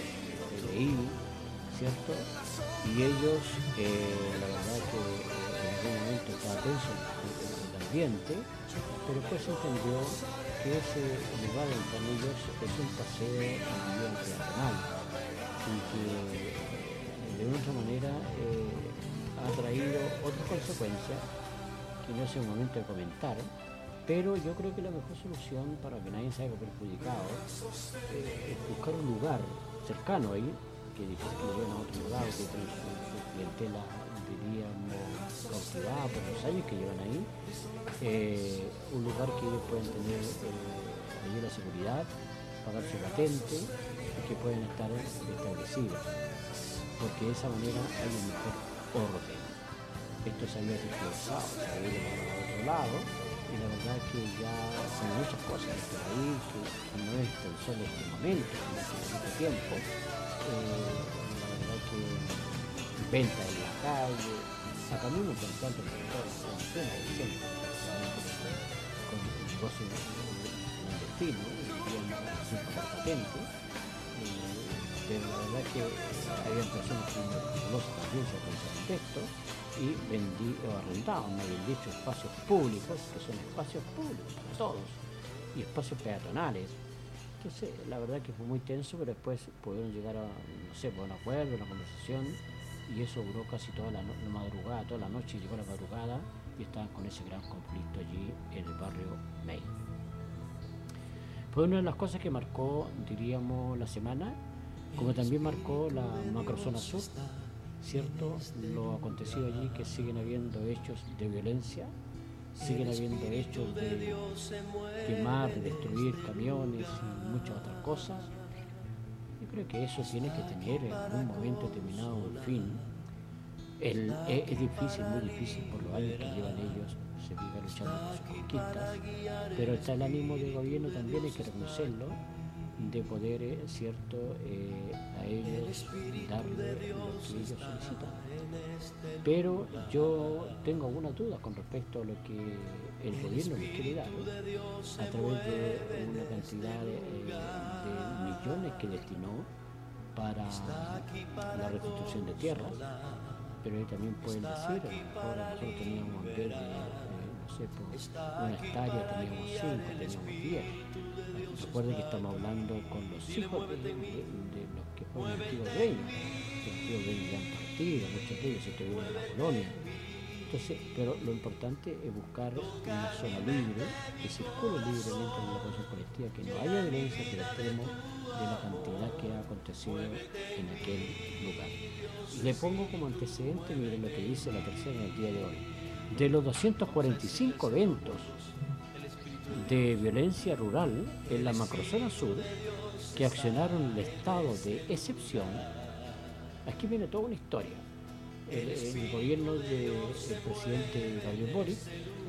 PDI, ¿cierto? Y ellos, eh, la verdad que eh, en algún momento estaba tenso el, ferviente, pero después se entendió que ese lugar en ellos es un paseo bien peatonal y que de otra manera eh, ha traído otras consecuencias que no es el momento de comentar, pero yo creo que la mejor solución para que nadie se haya perjudicado eh, es buscar un lugar cercano ahí, que después que lo a otro lugar, que tiene su, clientela, diríamos, cautivada por los años que llevan ahí, eh, un lugar que ellos pueden tener eh, la seguridad, pagar su patente y que pueden estar establecidos, porque de esa manera hay un mejor orden. Esto se había reforzado, se había llevado a otro lado y la verdad que ya son muchas cosas por ahí que no es tan solo este momento, sino que mucho tiempo. Eh, la verdad que venta en la calle, a camino tanto por zona del centro, con negocio clandestino, patente. Eh, pero la verdad que había personas que no también se pensaban esto y vendí o arrendaban, me habían dicho, espacios públicos, que son espacios públicos para todos, y espacios peatonales. Entonces, la verdad que fue muy tenso, pero después pudieron llegar a, no sé, a un acuerdo, una conversación, y eso duró casi toda la, no- la madrugada, toda la noche, llegó la madrugada, y estaban con ese gran conflicto allí en el barrio May. Fue una de las cosas que marcó, diríamos, la semana, como también marcó la macrozona sur, ¿cierto? Lo acontecido allí, que siguen habiendo hechos de violencia, siguen habiendo hechos de quemar, de destruir camiones y muchas otras cosas. Yo creo que eso tiene que tener en algún momento determinado un fin. Es, es difícil, muy difícil por los años que llevan ellos, se vive luchando por sus conquistas, pero está el ánimo del gobierno también, hay que reconocerlo, de poder, eh, cierto, eh, a ellos darle lo que ellos solicitan. Pero yo tengo algunas dudas con respecto a lo que el gobierno les quiere dar, ¿no? a través de una cantidad de, eh, de millones que destinó para la reconstrucción de tierras, pero ahí también pueden decir, a lo mejor nosotros teníamos en vez de, sé, por una hectárea teníamos cinco, teníamos diez. Recuerden que estamos hablando con los hijos de, de- de los que fueron antiguos dueños. Los antiguos dueños ya han partido, muchos de ellos se tuvieron en la colonia. Entonces, pero lo importante es buscar una zona libre, que circule libremente en la cosa colectiva, que no haya violencia, que extremo de la cantidad que ha acontecido en aquel lugar. Le pongo como antecedente, miren lo que dice la tercera en el día de hoy. De los 245 eventos de violencia rural en la macrozona sur que accionaron el estado de excepción, aquí viene toda una historia. El, gobierno del presidente Gabriel Boric,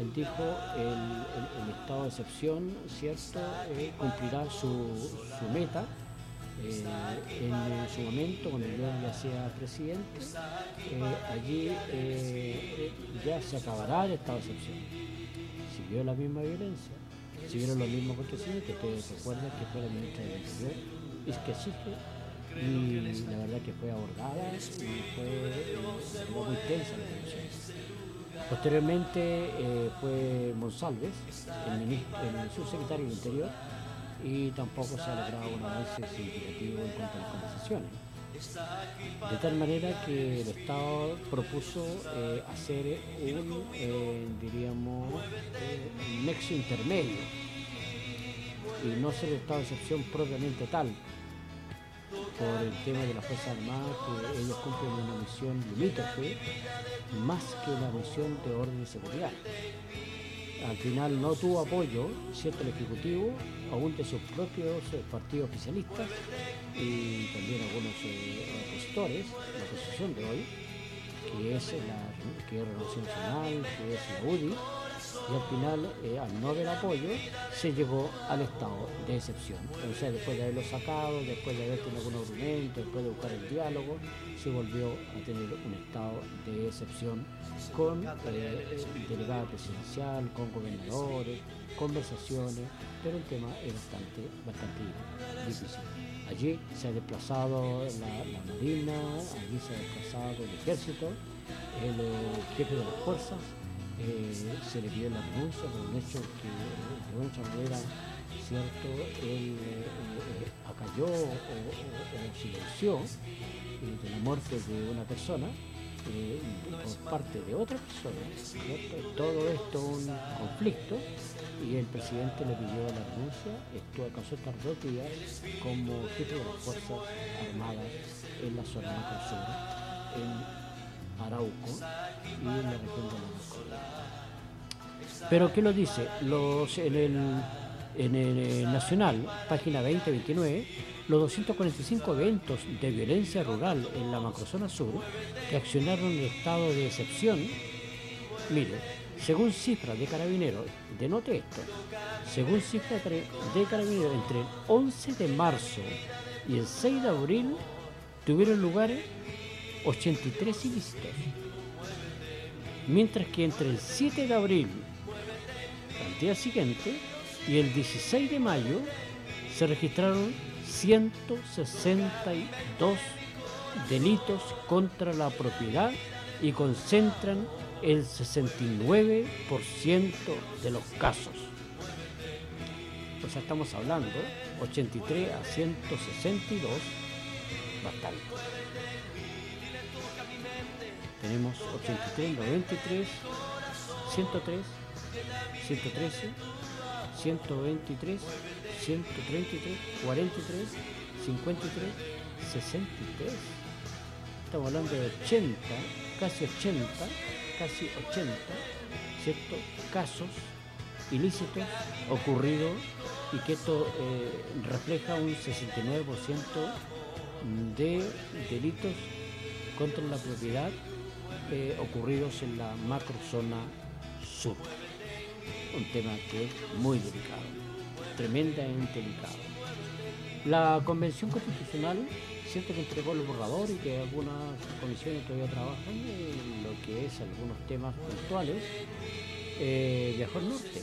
él dijo el, el- estado de excepción, ¿cierto?, eh, cumplirá su meta eh, en su momento, cuando yo ya sea presidente, eh, allí eh, ya se acabará el estado de excepción siguió la misma violencia, siguieron los mismos acontecimientos. Ustedes recuerdan que fue la ministra del Interior, Isquesique, y la verdad que fue abordada y fue, muy tensa la situación. Posteriormente fue Monsalves, el, ministro, el subsecretario del Interior, y tampoco se ha logrado un avance significativo en cuanto a las conversaciones. De tal manera que el Estado propuso eh, hacer un, eh, diríamos, eh, un nexo intermedio y no ser el estado de excepción propiamente tal, por el tema de las Fuerzas Armadas, que ellos cumplen una misión limítrofe más que una misión de orden y seguridad. Al final no tuvo apoyo, cierto, el Ejecutivo, aún de sus propios eh, partidos oficialistas y también algunos eh, opositores, la oposición de hoy, que es la que es Renovación Nacional, que es la UDI, y al final, eh, al no haber apoyo, se llegó al estado de excepción. O sea, después de haberlo sacado, después de haber tenido algún argumento, después de buscar el diálogo, se volvió a tener un estado de excepción con eh, delegada presidencial, con gobernadores, conversaciones, pero el tema es bastante, bastante difícil. Allí se ha desplazado la, la Marina, allí se ha desplazado el Ejército, el eh, jefe de las fuerzas, eh, se le pidió la renuncia por un hecho que de otra manera, cierto, él eh, eh, acalló o, o, silenció de la muerte de una persona por parte de otra persona. Todo esto un conflicto y el presidente le pidió la renuncia, estuvo alcanzó estar dos días como jefe de las Fuerzas Armadas en la zona Sur, en Arauco y en la región de la Pero ¿qué lo dice? Los, en, el, en el Nacional, página 20-29, los 245 eventos de violencia rural en la macrozona sur que accionaron el estado de excepción, mire, según cifras de carabineros, denote esto, según cifras de carabineros, entre el 11 de marzo y el 6 de abril tuvieron lugar 83 ilícitos, mientras que entre el 7 de abril, al día siguiente, y el 16 de mayo se registraron 162 delitos contra la propiedad y concentran el 69% de los casos. O sea, estamos hablando 83 a 162, bastante. Tenemos 83, 93, 103, 113, 123, 133, 43, 53, 63. Estamos hablando de 80, casi 80, casi 80, ¿cierto? Casos ilícitos ocurridos y que esto eh, refleja un 69% de delitos contra la propiedad eh, ocurridos en la macrozona sur. Un tema que es muy delicado tremendamente delicado. La Convención Constitucional, siento que entregó el borrador y que algunas comisiones todavía trabajan en lo que es algunos temas puntuales, eh, viajó al norte.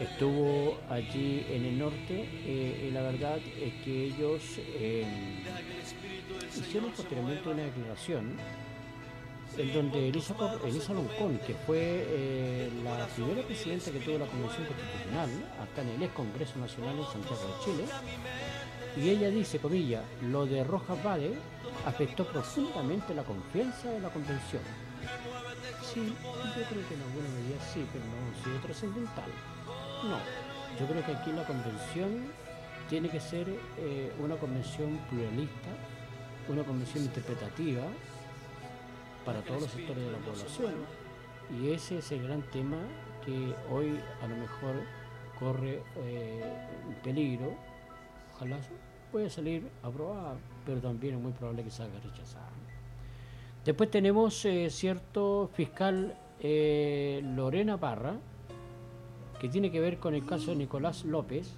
Estuvo allí en el norte eh, y la verdad es que ellos eh, hicieron posteriormente una declaración en donde Elisa, Loncón, que fue eh, la primera presidenta que tuvo la Convención Constitucional, acá en el ex Congreso Nacional en Santiago de Chile, y ella dice, comilla, lo de Rojas Vade afectó profundamente la confianza de la Convención. Sí, yo creo que en alguna medida sí, pero no ha sido trascendental. No, yo creo que aquí la Convención tiene que ser eh, una convención pluralista, una convención interpretativa, para todos los sectores de la población. Y ese es el gran tema que hoy a lo mejor corre eh, peligro. Ojalá pueda salir aprobada, pero también es muy probable que salga rechazada. Después tenemos eh, cierto fiscal eh, Lorena Parra, que tiene que ver con el caso de Nicolás López,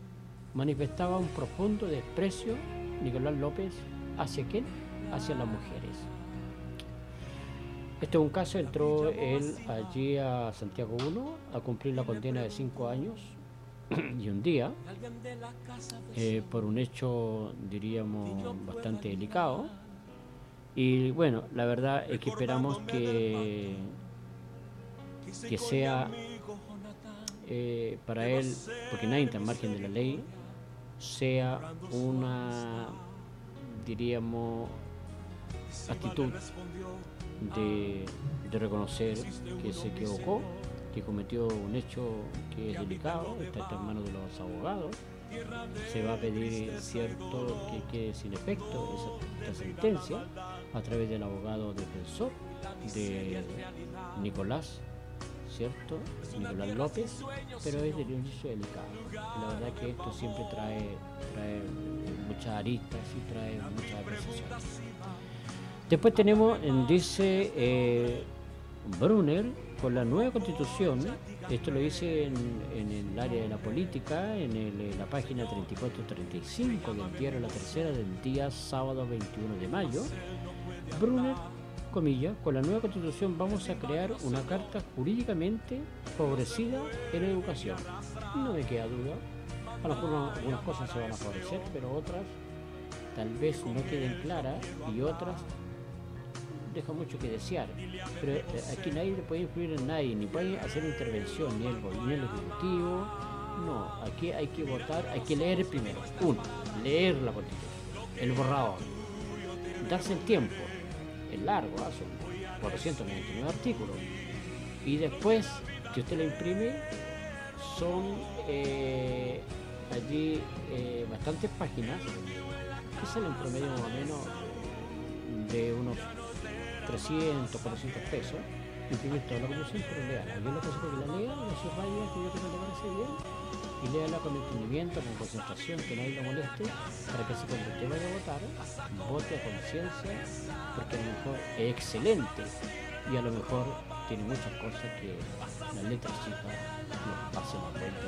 manifestaba un profundo desprecio, Nicolás López, hacia quién? Hacia las mujeres. Este es un caso, entró él allí a Santiago 1 a cumplir la condena de cinco años y un día eh, por un hecho, diríamos, bastante delicado. Y bueno, la verdad es que esperamos que, que sea eh, para él, porque nadie está en margen de la ley, sea una, diríamos, actitud de, reconocer que se equivocó, que cometió un hecho que es delicado, está en manos de los abogados. Se va a pedir cierto que quede sin efecto esa, sentencia a través del abogado defensor de Nicolás, ¿cierto? Nicolás López, pero es de hecho delicado. la verdad que esto siempre trae, trae muchas aristas y trae muchas apreciaciones. Después tenemos, dice eh, Brunner, con la nueva constitución, esto lo dice en, el área de la política, en, la página 34-35 del diario La Tercera del día sábado 21 de mayo, Brunner, comillas, con la nueva constitución vamos a crear una carta jurídicamente favorecida en educación. No me queda duda, a lo mejor algunas cosas se van a favorecer, pero otras tal vez no queden claras y otras deja mucho que desear. Pero eh, aquí nadie le puede influir en nadie, ni puede hacer intervención, ni el, ni el Ejecutivo. No, aquí hay que votar, hay que leer primero. Uno, leer la constitución, el borrador, darse el tiempo, es largo, ¿ah? son 499 artículos. Y después, que usted la imprime, son eh, allí eh, bastantes páginas que salen promedio más o menos de unos 300, 400 pesos. Imprimir toda la comisión, pero léala. Yo lo que que la lea, la subraya, que yo creo que le parece bien, y léala con entendimiento, con concentración, que nadie lo moleste, para que así cuando usted vaya a votar, vote a conciencia, porque a lo mejor es excelente y a lo mejor tiene muchas cosas que las letras chicas nos pasen a cuenta.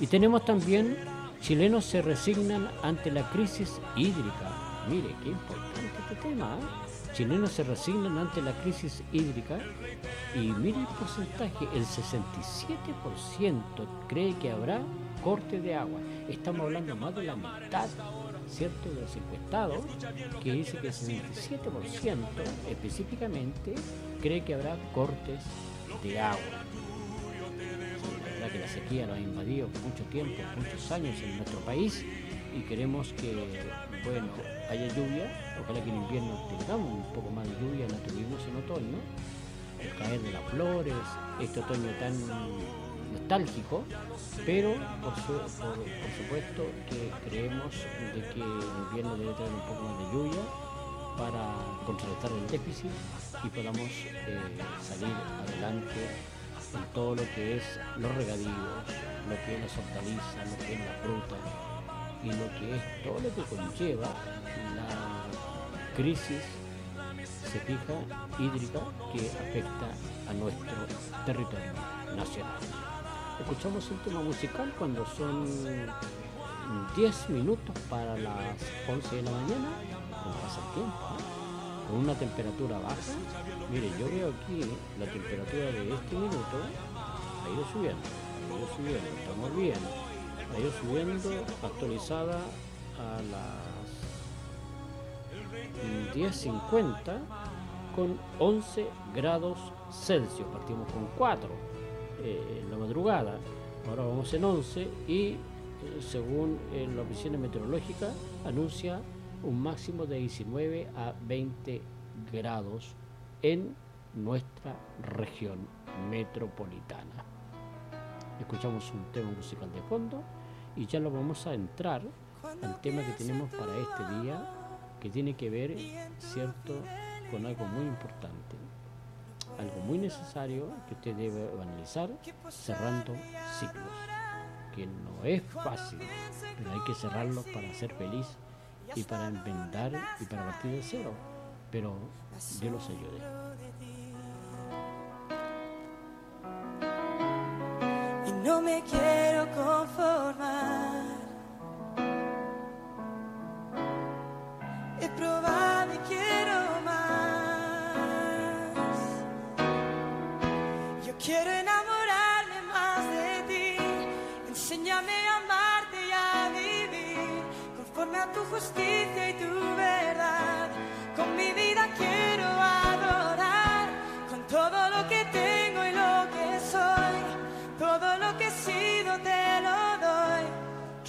Y tenemos también chilenos se resignan ante la crisis hídrica. Mire, qué importante este tema. ¿eh? Chilenos se resignan ante la crisis hídrica y mire el porcentaje, el 67% cree que habrá corte de agua. Estamos hablando más de la mitad, ¿cierto?, de los encuestados, que dice que el 67% específicamente cree que habrá cortes de agua que la sequía nos ha invadido mucho tiempo, muchos años en nuestro país y queremos que, bueno, haya lluvia, ojalá que en invierno tengamos un poco más de lluvia, la tuvimos en otoño, el caer de las flores, este otoño tan nostálgico, pero por, supuesto que creemos de que el invierno debe traer un poco más de lluvia para contrarrestar el déficit y podamos eh, salir adelante en todo lo que es los regadíos, lo que es las hortalizas, lo que es la fruta y lo que es todo lo que conlleva la crisis se fija hídrica que afecta a nuestro territorio nacional. Escuchamos el tema musical cuando son 10 minutos para las 11 de la mañana, pasa el tiempo. con una temperatura baja. Mire, yo veo aquí la temperatura de este minuto ha ido subiendo, ha ido subiendo, estamos bien, ido subiendo actualizada a las 10.50 con 11 grados Celsius. Partimos con 4 eh, en la madrugada, ahora vamos en 11 y eh, según eh, la oficina meteorológica anuncia un máximo de 19 a 20 grados en nuestra región metropolitana. Escuchamos un tema musical de fondo y ya lo vamos a entrar al tema que tenemos para este día que tiene que ver, cierto, con algo muy importante, algo muy necesario que usted debe analizar cerrando ciclos, que no es fácil, pero hay que cerrarlos para ser feliz y para inventar y para partir de cero. Pero Dios los ayude. No me quiero conformar. He probado y quiero más. Yo quiero enamorarme más de ti. Enséñame conforme a tu justicia y tu verdad. Con mi vida quiero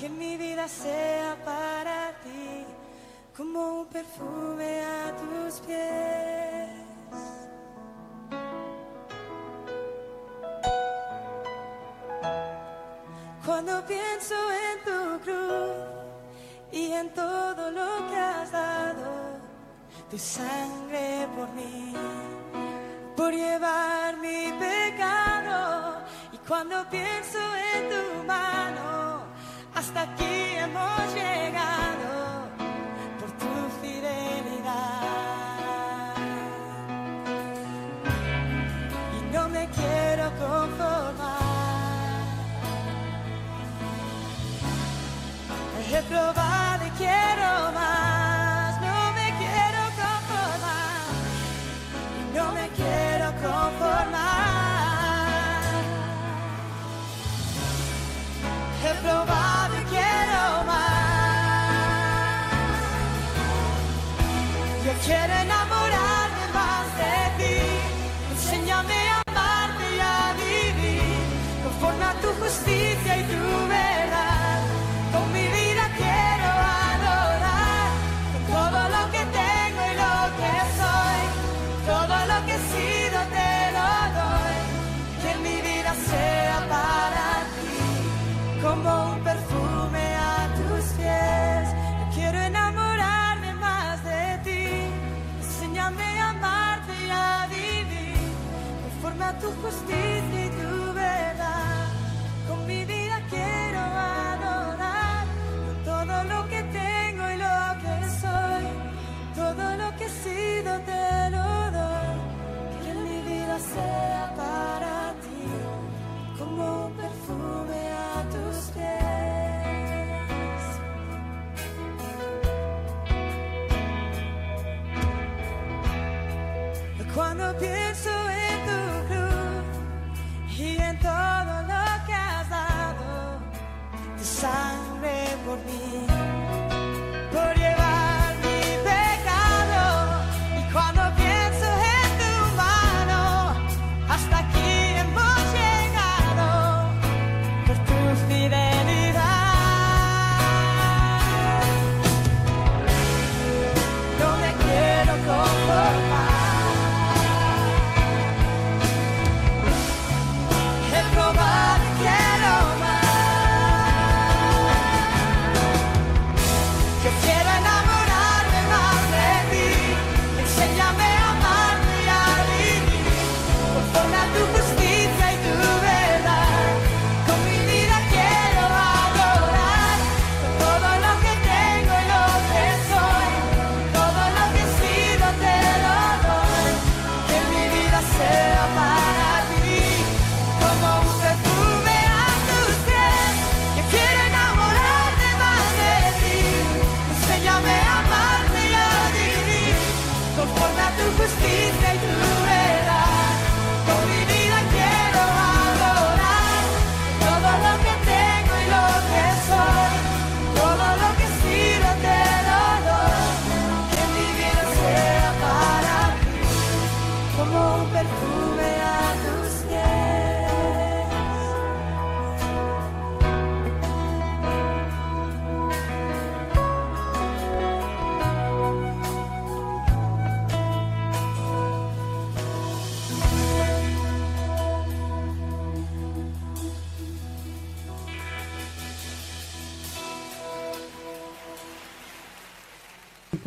Que mi vida sea para ti como un perfume a tus pies. Cuando pienso en tu cruz y en todo lo que has dado, tu sangre por mí, por llevar mi pecado. Y cuando pienso en tu mano, hasta aquí hemos llegado por tu fidelidad. Y no me quiero conformar. He probado y quiero más, no me quiero conformar, no me quiero conformar. He probado enamorarme más de ti. Enséñame a amarte y a vivir conforme a tu justicia y tu verdad. Tu justicia y tu verdad. Con mi vida quiero adorar con todo lo que tengo y lo que soy. Todo lo que he sido te lo doy. Que mi vida sea para ti como un perfume a tus pies. Cuando pienso sangre por mí,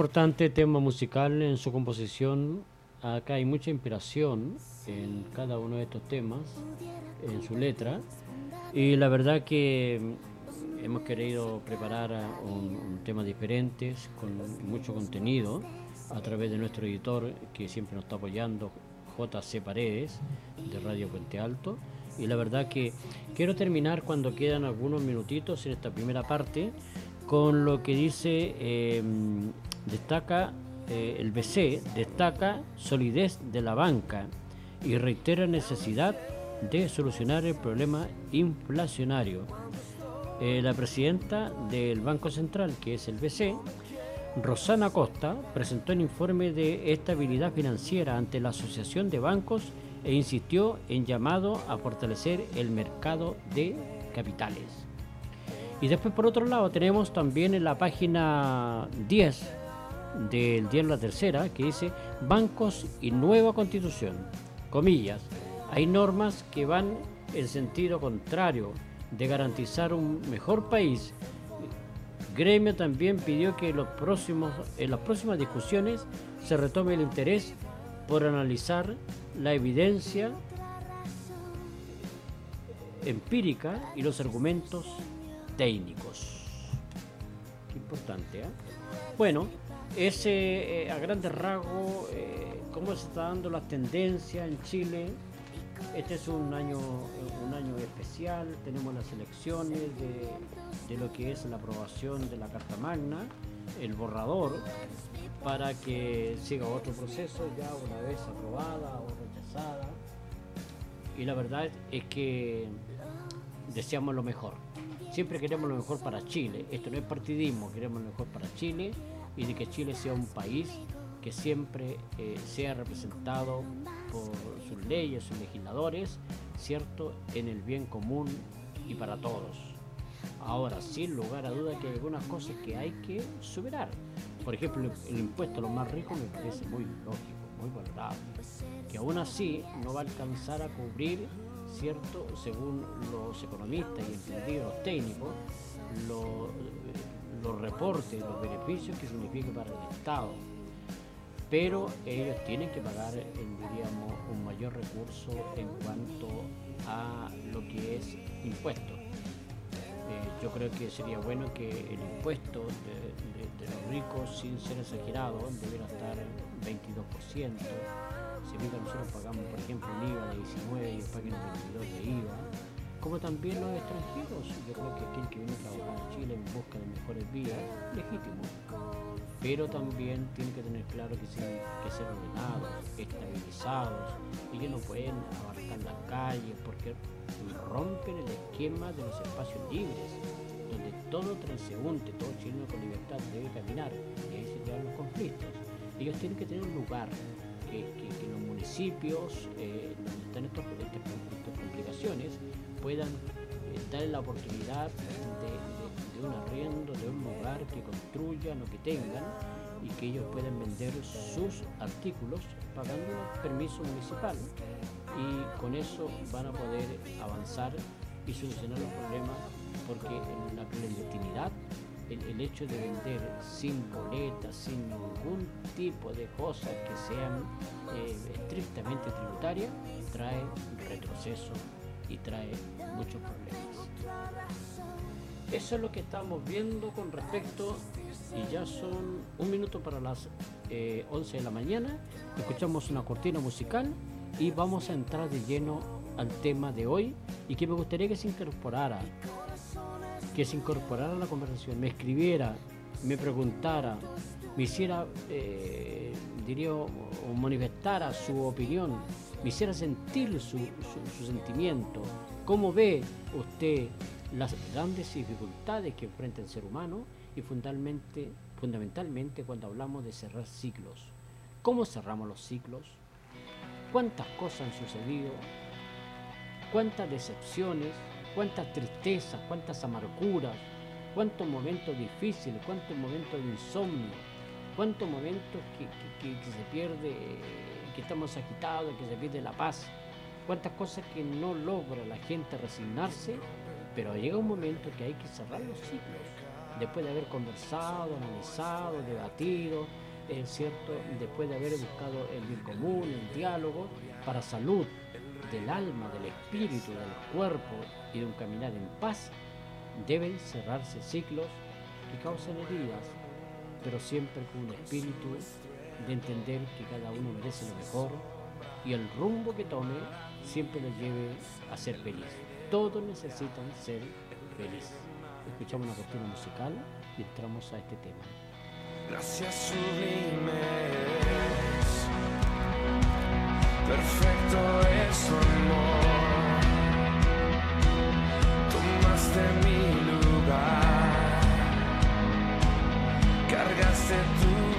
Importante tema musical en su composición. Acá hay mucha inspiración en cada uno de estos temas, en su letra. Y la verdad que mm, hemos querido preparar un, un temas diferentes, con mucho contenido, a través de nuestro editor que siempre nos está apoyando, JC Paredes, de Radio Puente Alto. Y la verdad que quiero terminar cuando quedan algunos minutitos en esta primera parte con lo que dice, eh, destaca eh, el BC, destaca solidez de la banca y reitera necesidad de solucionar el problema inflacionario. Eh, la presidenta del Banco Central, que es el BC, Rosana Costa, presentó el informe de estabilidad financiera ante la Asociación de Bancos e insistió en llamado a fortalecer el mercado de capitales. Y después por otro lado tenemos también en la página 10 del diario La Tercera que dice bancos y nueva constitución. Comillas, hay normas que van en sentido contrario de garantizar un mejor país. Gremio también pidió que los próximos, en las próximas discusiones se retome el interés por analizar la evidencia empírica y los argumentos técnicos. Qué importante, ¿eh? Bueno, ese eh, a grandes rasgos, eh, cómo se está dando las tendencias en Chile. Este es un año, un año especial, tenemos las elecciones de lo que es la aprobación de la Carta Magna, el borrador, para que siga otro proceso ya una vez aprobada o rechazada. Y la verdad es que deseamos lo mejor. Siempre queremos lo mejor para Chile. Esto no es partidismo, queremos lo mejor para Chile y de que Chile sea un país que siempre eh, sea representado por sus leyes, sus legisladores, ¿cierto?, en el bien común y para todos. Ahora, sin lugar a duda que hay algunas cosas que hay que superar. Por ejemplo, el impuesto a los más ricos me parece muy lógico, muy valorable, que aún así no va a alcanzar a cubrir, ¿cierto?, según los economistas y entendidos técnicos, los, los reportes, los beneficios que significa para el Estado pero ellos tienen que pagar, diríamos, un mayor recurso en cuanto a lo que es impuestos. Eh, yo creo que sería bueno que el impuesto de, los ricos, sin ser exagerado, debiera estar 22%. Si nosotros pagamos, por ejemplo, el IVA de 19 y ellos paguen 22 de IVA, como también los extranjeros. Yo creo que aquel que viene a trabajar en Chile en busca de mejores vidas, legítimo pero también tienen que tener claro que tienen que ser ordenados, estabilizados, y que no pueden abarcar las calles porque rompen el esquema de los espacios libres, donde todo transeúnte, todo chileno con libertad debe caminar, y ahí se llevan los conflictos. Ellos tienen que tener un lugar, que, los municipios eh, donde están estas, complicaciones puedan dar la oportunidad de un arriendo, de un lugar que construyan o que tengan y que ellos puedan vender sus artículos pagando permiso municipal. Y con eso van a poder avanzar y solucionar los problemas porque en la clandestinidad el, hecho de vender sin boletas, sin ningún tipo de cosas que sean eh, estrictamente tributarias, trae retroceso y trae muchos problemas. Eso es lo que estamos viendo con respecto, y ya son un minuto para las 11 eh, de la mañana, escuchamos una cortina musical y vamos a entrar de lleno al tema de hoy y que me gustaría que se incorporara, que se incorporara a la conversación, me escribiera, me preguntara, me hiciera, eh, diría, o manifestara su opinión, me hiciera sentir su, su sentimiento, cómo ve usted las grandes dificultades que enfrenta el ser humano y fundamentalmente, fundamentalmente cuando hablamos de cerrar ciclos. ¿Cómo cerramos los ciclos? ¿Cuántas cosas han sucedido? ¿Cuántas decepciones? ¿Cuántas tristezas? ¿Cuántas amarguras? ¿Cuántos momentos difíciles? ¿Cuántos momentos de insomnio? ¿Cuántos momentos que, se pierde, que estamos agitados, que se pierde la paz? ¿Cuántas cosas que no logra la gente resignarse pero llega un momento que hay que cerrar los ciclos, después de haber conversado, analizado, debatido, es cierto, después de haber buscado el bien común, el diálogo, para salud del alma, del espíritu, del cuerpo y de un caminar en paz, deben cerrarse ciclos que causan heridas, pero siempre con un espíritu de entender que cada uno merece lo mejor y el rumbo que tome siempre lo lleve a ser feliz todos necesitan ser felices. Escuchamos una cortina musical y entramos a este tema. Gracias sublimes, perfecto es su amor. Tomaste mi lugar, cargaste tu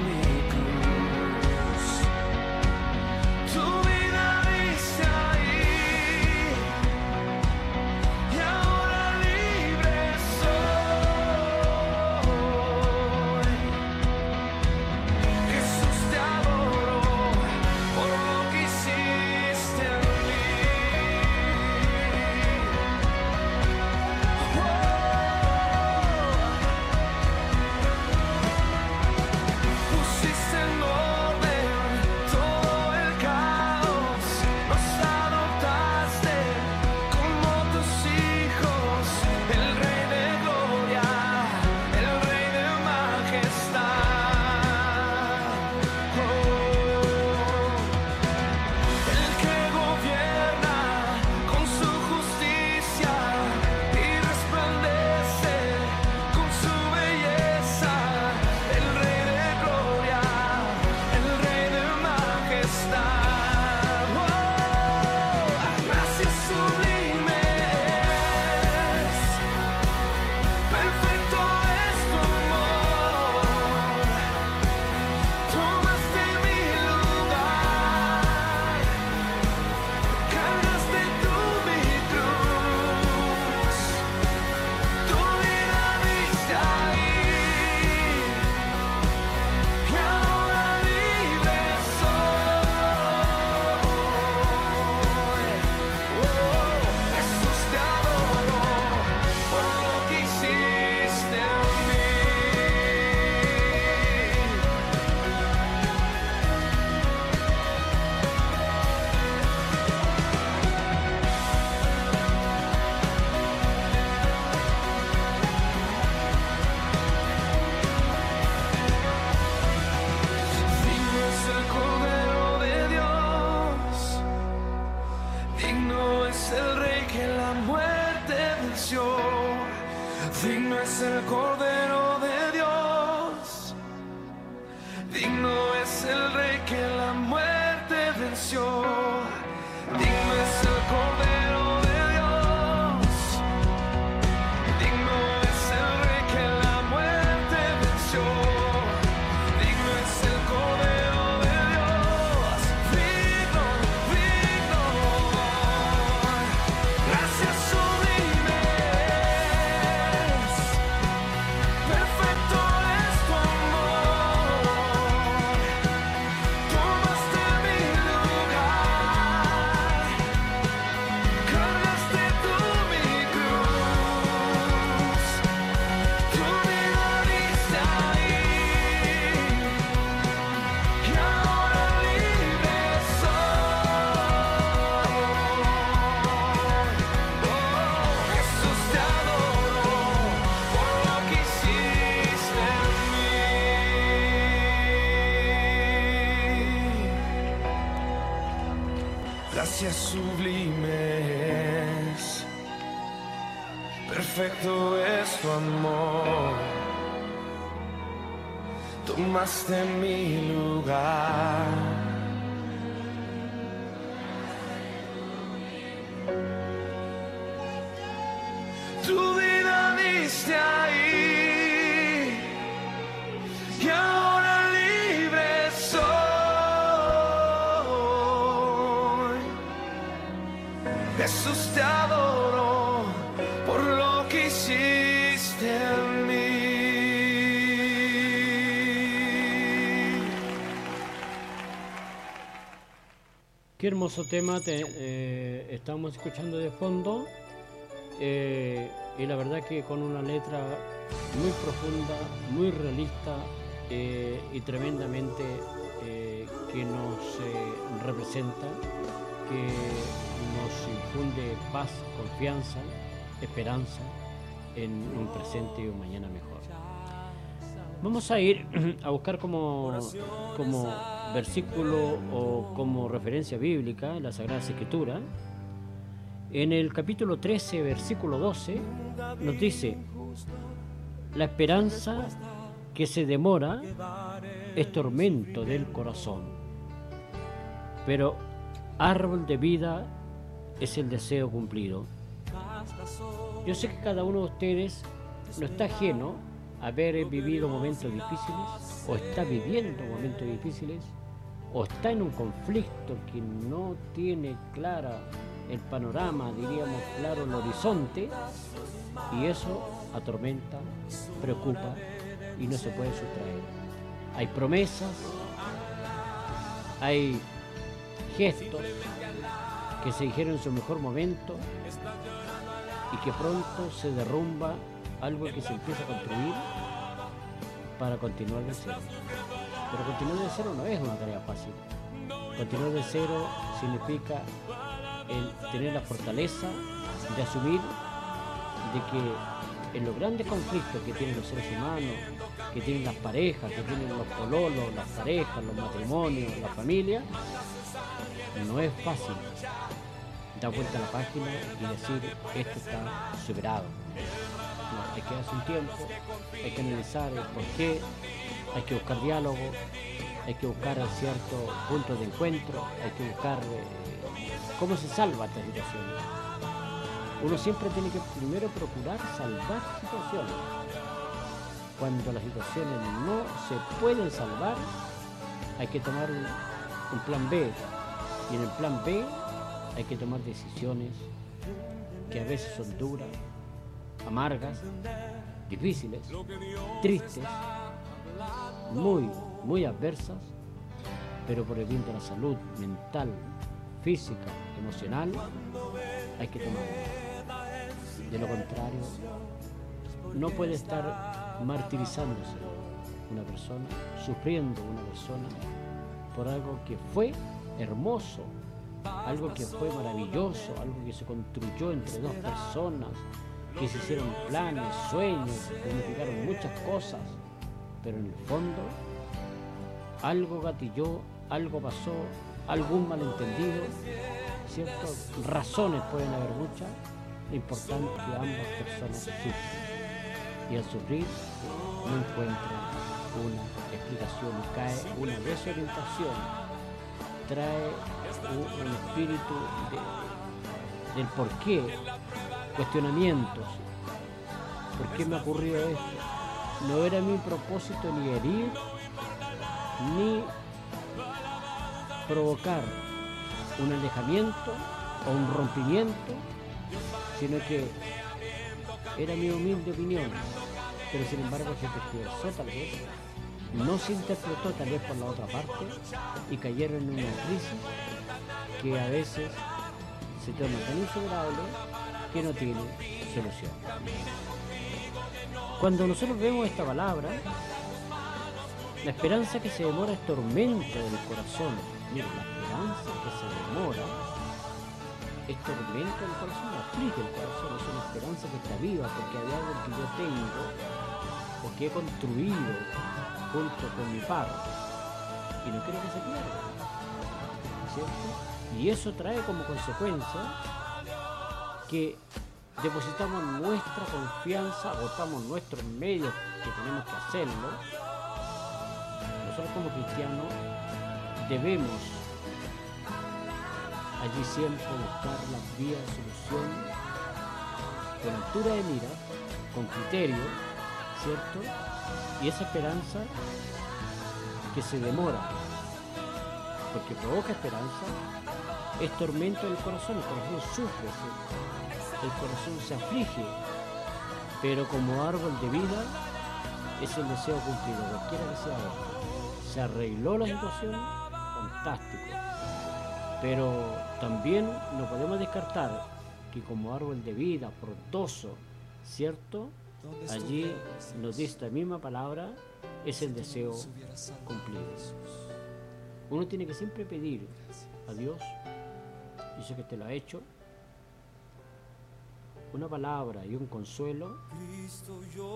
Tomaste mi lugar. Hermoso tema te- eh, estamos escuchando de fondo. eh, y la verdad que con una letra muy profunda, muy realista eh, y tremendamente que nos representa, que nos infunde paz, confianza, esperanza en un presente y un mañana mejor. Vamos a ir *clears throat* a buscar como, como versículo o como referencia bíblica la Sagrada Escritura. En el capítulo 13, versículo 12, nos dice, la esperanza que se demora es tormento del corazón, pero árbol de vida es el deseo cumplido. Yo sé que cada uno de ustedes no está ajeno a haber vivido momentos difíciles o está viviendo momentos difíciles o está en un conflicto que no tiene clara el panorama, diríamos claro el horizonte y eso atormenta, preocupa y no se puede sustraer. Hay promesas, hay gestos que se dijeron en su mejor momento y que pronto se derrumba algo que se empieza a construir para continuar de cero. Pero continuar de cero no es una tarea fácil. Continuar de cero significa tener la fortaleza de asumir de que en los grandes conflictos que tienen los seres humanos, que tienen las parejas, que tienen los pololos, las parejas, los matrimonios, la familia, no es fácil dar vuelta a la página y decir esto está superado. Hay que darse un tiempo, hay que analizar el por qué, hay que buscar diálogo, hay que buscar ciertos puntos de encuentro, hay que buscar eh, cómo se salva esta situación. Uno siempre tiene que primero procurar salvar situaciones. Cuando las situaciones no se pueden salvar, hay que tomar un plan B. Y en el plan B hay que tomar decisiones que a veces son duras, amargas, difíciles, tristes, muy, muy adversas, pero por el bien de la salud mental, física, emocional, hay que tomarlas. De lo contrario, no puede estar martirizándose una persona, sufriendo una persona por algo que fue hermoso, algo que fue maravilloso, algo que se construyó entre dos personas, que se hicieron planes, sueños, significaron muchas cosas, pero en el fondo algo gatilló, algo pasó, algún malentendido, ¿cierto? Razones pueden haber muchas, lo importante que ambas personas sufren. y al sufrir no encuentra una explicación cae una desorientación, trae un, espíritu de- del por qué, cuestionamientos, ¿por qué me ha ocurrido esto? No era mi propósito ni herir, ni provocar un alejamiento o un rompimiento, sino que era mi humilde opinión, pero sin embargo se tergiversó tal vez, no se interpretó tal vez por la otra parte y cayeron en una crisis que a veces se torna tan insuperable que no tiene solución. Cuando nosotros vemos esta palabra, la esperanza que se demora es tormento del corazón. Mira, la esperanza que se demora es tormento del corazón, aflige el corazón, es una esperanza que está viva porque hay algo que yo tengo o que he construido junto con mi padre y no quiero que se pierda. ¿Cierto? Y eso trae como consecuencia que depositamos nuestra confianza, agotamos nuestros medios que tenemos que hacerlo. Nosotros como cristianos debemos allí siempre buscar las vías de solución con altura de mira, con criterio, ¿cierto? Y esa esperanza que se demora, porque provoca esperanza, es tormento del corazón, el corazón sufre, ¿sí? El corazón se aflige, pero como árbol de vida es el deseo cumplido, cualquiera que sea. Se arregló la situación, fantástico. Pero también no podemos descartar que como árbol de vida, frondoso, ¿cierto? Allí nos dice esta misma palabra, es el deseo cumplido. Uno tiene que siempre pedir a Dios, yo sé que te lo ha hecho, una palabra y un consuelo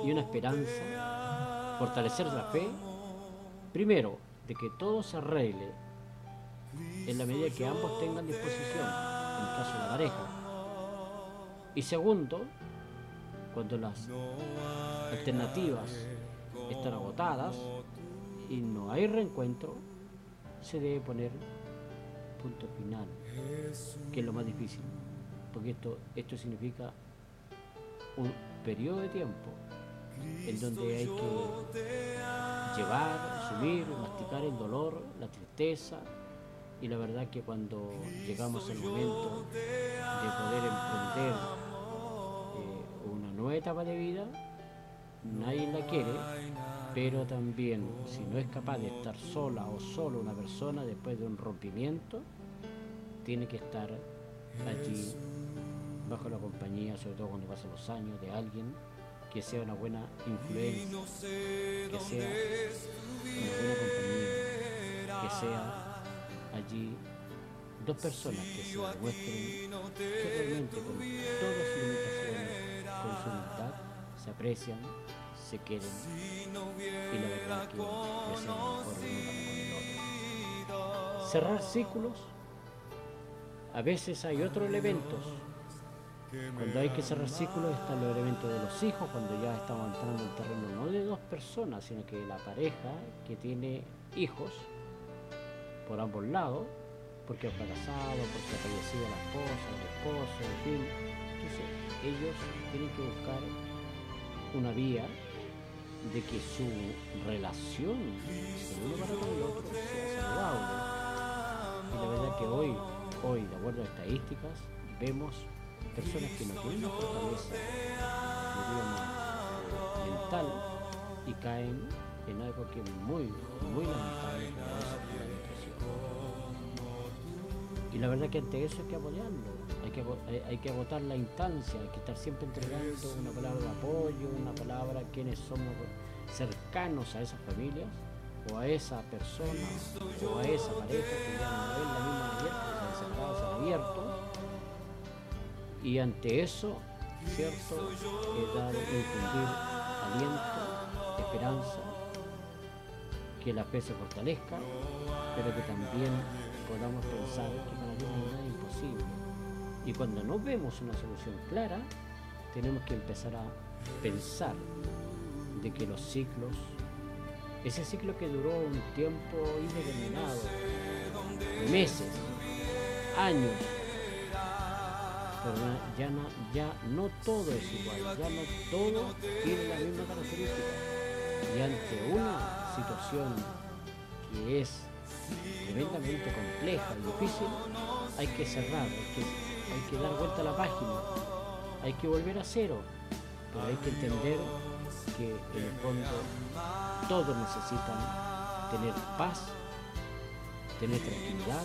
y una esperanza, fortalecer la fe, primero, de que todo se arregle en la medida que ambos tengan disposición, en el caso de la pareja. Y segundo, cuando las alternativas están agotadas y no hay reencuentro, se debe poner punto final, que es lo más difícil, porque esto, esto significa un periodo de tiempo en donde hay que llevar, asumir, masticar el dolor, la tristeza, y la verdad que cuando llegamos al momento de poder emprender eh, una nueva etapa de vida, nadie la quiere, pero también si no es capaz de estar sola o solo una persona después de un rompimiento, tiene que estar allí bajo la compañía, sobre todo cuando pasan los años, de alguien que sea una buena influencia, que sea una buena compañía, que sea allí dos personas que se demuestren que realmente con todas sus limitaciones, con su humildad, se aprecian, se quieren y la verdad que desean mejor el uno para con el otro. Cerrar círculos, a veces hay otros elementos. Cuando hay que cerrar círculos están los elementos de los hijos, cuando ya estamos entrando en terreno no de dos personas, sino que la pareja que tiene hijos por ambos lados, porque ha fracasado, porque ha fallecido la esposa, el esposo, en fin. Entonces, ellos tienen que buscar una vía de que su relación el uno para con el otro sea saludable. Y la verdad que hoy, hoy, de acuerdo a estadísticas, vemos personas que no tienen la fortaleza mental y caen en algo que es muy, muy lamentable la. Y la verdad que ante eso hay que apoyarlo, hay que, hay, que agotar la instancia, hay que estar siempre entregando una palabra de apoyo, una palabra quienes somos cercanos a esas familias, o a esa persona, o a esa pareja que ya no es la misma abierta, se han separado, se han abierto, y ante eso, ¿cierto? Es dar, infundir aliento, esperanza, que la fe se fortalezca, pero que también podamos pensar que para Dios no hay nada imposible. Y cuando no vemos una solución clara, tenemos que empezar a pensar de que los ciclos, ese ciclo que duró un tiempo indeterminado, meses, años, ya no todo es igual, ya no todo tiene la misma característica. Y ante una situación que es tremendamente compleja y difícil, hay que cerrar, hay que, hay que dar vuelta a la página, hay que volver a cero, pero hay que entender que en el fondo todos necesitan tener paz, tener tranquilidad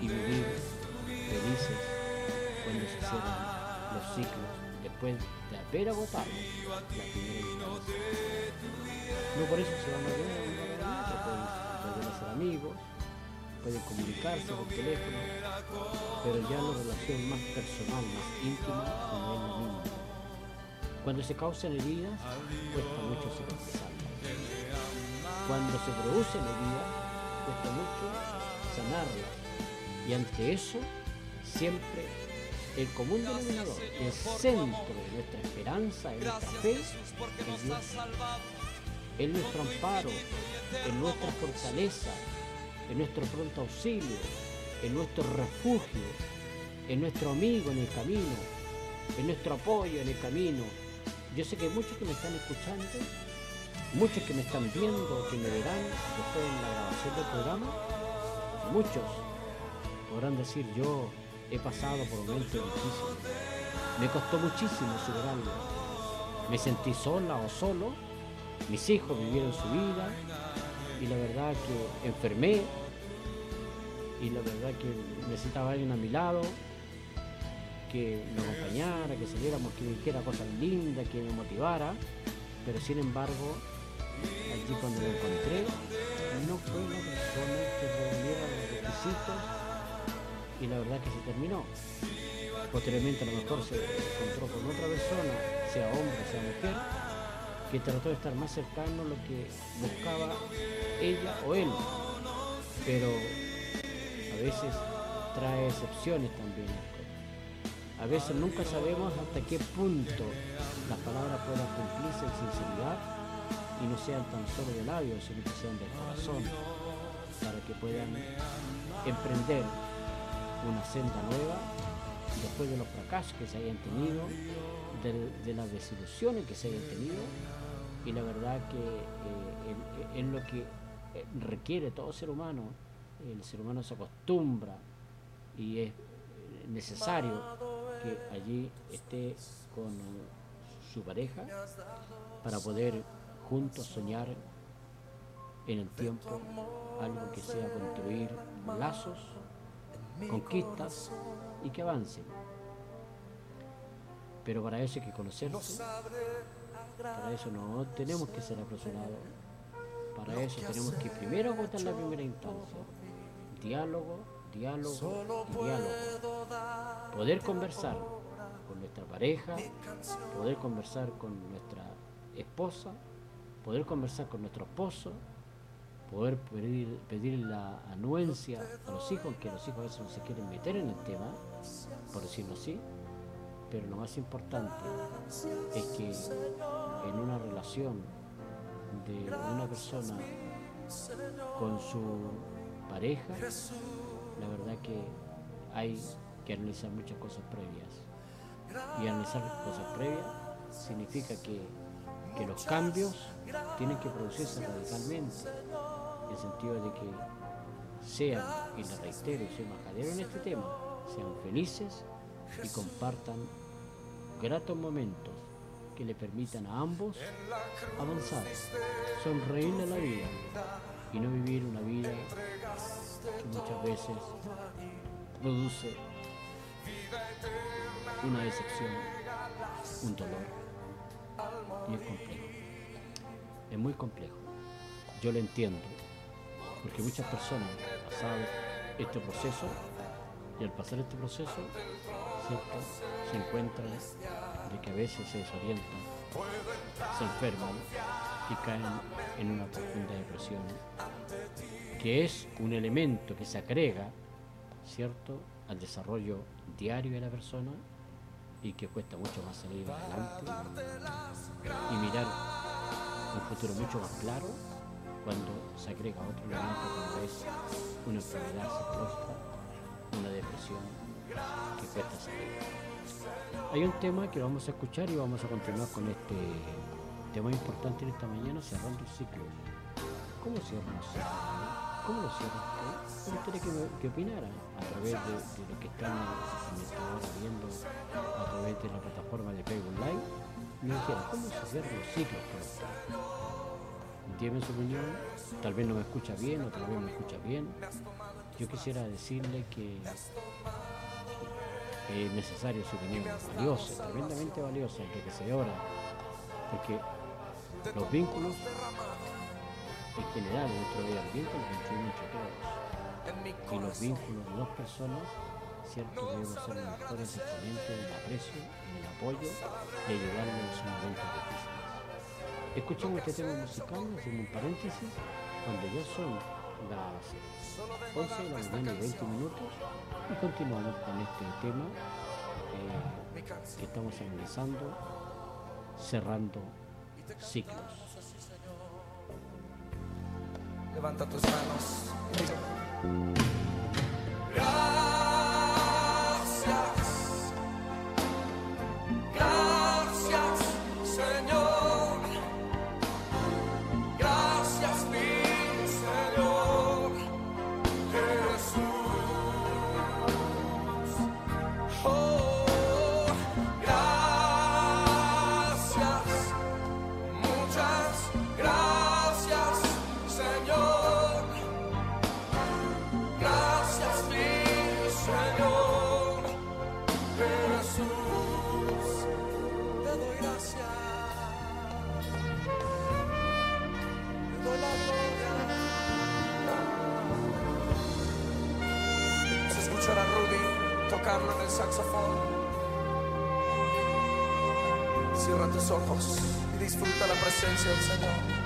y vivir felices cuando se cierran los ciclos después de haber agotado la primera. No por eso se van a ver pueden volver a ser amigos, pueden comunicarse por teléfono, pero ya la relación más personal, más íntima, no es la. Cuando se causan heridas, cuesta mucho cicatrizarlas. Cuando se producen heridas, cuesta mucho sanarlas. Y ante eso, siempre el común denominador, el centro de nuestra esperanza, de nuestra fe, es Dios. Es nuestro amparo, es nuestra fortaleza, es nuestro pronto auxilio, es nuestro refugio, es nuestro amigo en el camino, es nuestro apoyo en el camino. Yo sé que muchos que me están escuchando, muchos que me están viendo, que me verán después en la grabación del programa, muchos podrán decir yo he pasado por momentos difíciles, me costó muchísimo superarlo, me sentí sola o solo, mis hijos vivieron su vida. Y la verdad que enfermé. Y la verdad que necesitaba alguien a mi lado que me acompañara, que saliéramos, que dijera cosas lindas, que me motivara, pero sin embargo, allí cuando lo encontré, no fue la persona que reuniera los requisitos y la verdad que se terminó. Posteriormente a lo mejor se encontró con otra persona, sea hombre, sea mujer, que trató de estar más cercano a lo que buscaba ella o él. Pero a veces trae excepciones también. A veces nunca sabemos hasta qué punto las palabras puedan cumplirse en sinceridad y no sean tan solo de labios, sino que sean del corazón, para que puedan emprender una senda nueva después de los fracasos que se hayan tenido, de, las desilusiones que se hayan tenido, y la verdad que eh, en- en lo que eh, requiere todo ser humano, el ser humano se acostumbra y es eh, necesario que allí esté con su pareja para poder juntos soñar en el tiempo algo que sea construir lazos, conquistas y que avancen. Pero para eso hay que conocerse, para eso no tenemos que ser apresurados, para eso tenemos que primero agotar la primera instancia, diálogo, diálogo y diálogo. Poder conversar con nuestra pareja, poder conversar con nuestra esposa, poder conversar con nuestro esposo, poder pedir, pedir la anuencia a los hijos, que los hijos a veces no se quieren meter en el tema, por decirlo así, pero lo más importante es que en una relación de una persona con su pareja, la verdad que hay que analizar muchas cosas previas. Y analizar cosas previas significa que, que los cambios tienen que producirse radicalmente, en el sentido de que sean, y le reitero, soy majadero en este tema, sean felices y compartan gratos momentos que le permitan a ambos avanzar, sonreírle a la vida y no vivir una vida que muchas veces produce una decepción, un dolor. Y es complejo. Es muy complejo. Yo lo entiendo. Porque muchas personas pasado este proceso y al pasar este proceso, ¿cierto? se encuentran de que a veces se desorientan, se enferman y caen en una profunda depresión, que es un elemento que se agrega, ¿cierto?, al desarrollo diario de la persona y que cuesta mucho más salir adelante y mirar un futuro mucho más claro cuando se agrega otro elemento como es una enfermedad psicológica, una depresión que cuesta salir. Hay un tema que vamos a escuchar y vamos a continuar con este tema importante en esta mañana, cerrando el ciclo. ¿Cómo cierra un ciclo? ¿Cómo lo cierra usted? Me gustaría que, opinara a través de, lo que están en esta hora viendo a través de la plataforma de Facebook Live. Me dijera, ¿cómo se cierran los ciclos Dime su opinión, tal vez no me escucha bien o tal vez me escucha bien. Yo quisiera decirle que es necesario su opinión, valiosa, tremendamente valiosa, enriquecedora, porque los vínculos en general en nuestro los vínculos los construimos entre todos. Y los vínculos de dos personas, cierto, debemos ser los mejores exponentes del aprecio, en el apoyo y ayudarles en sus momentos difíciles. Escuchemos este tema musical, hacemos un paréntesis, cuando ya son las 11 de la mañana y 20 minutos y continuamos con este tema eh, que estamos analizando, cerrando ciclos. Levanta tus manos. Cierra tus ojos y disfruta la presencia del Señor.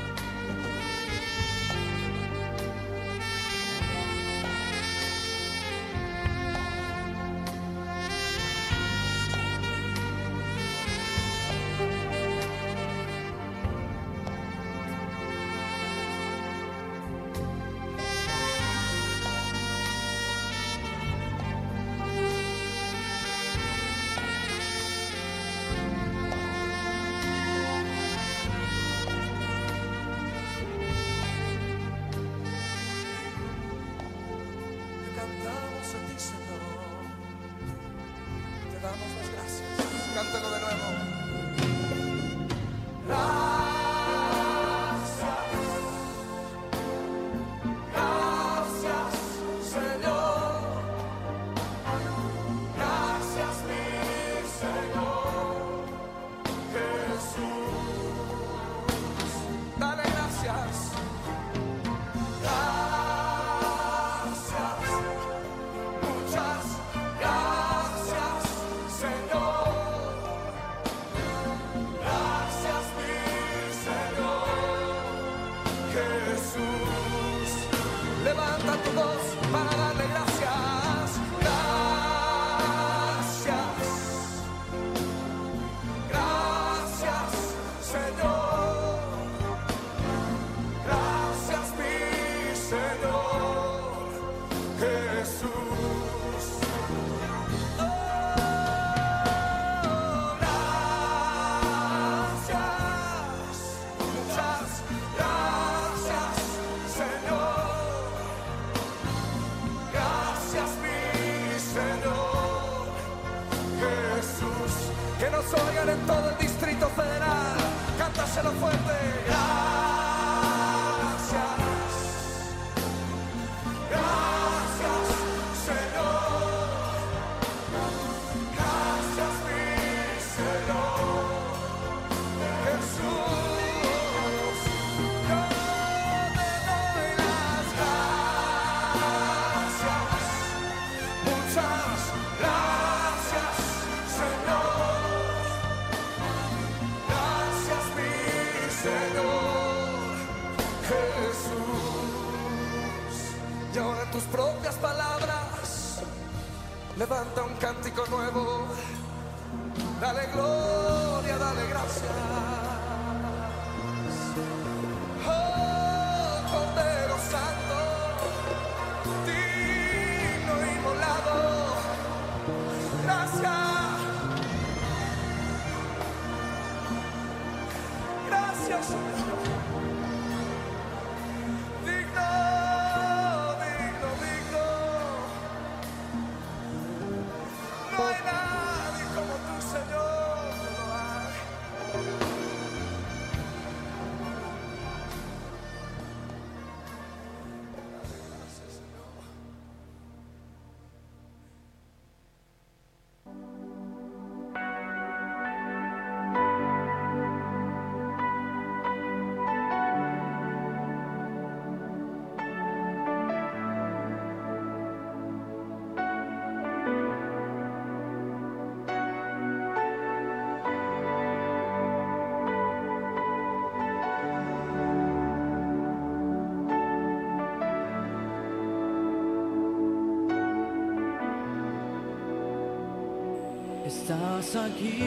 Estás aquí,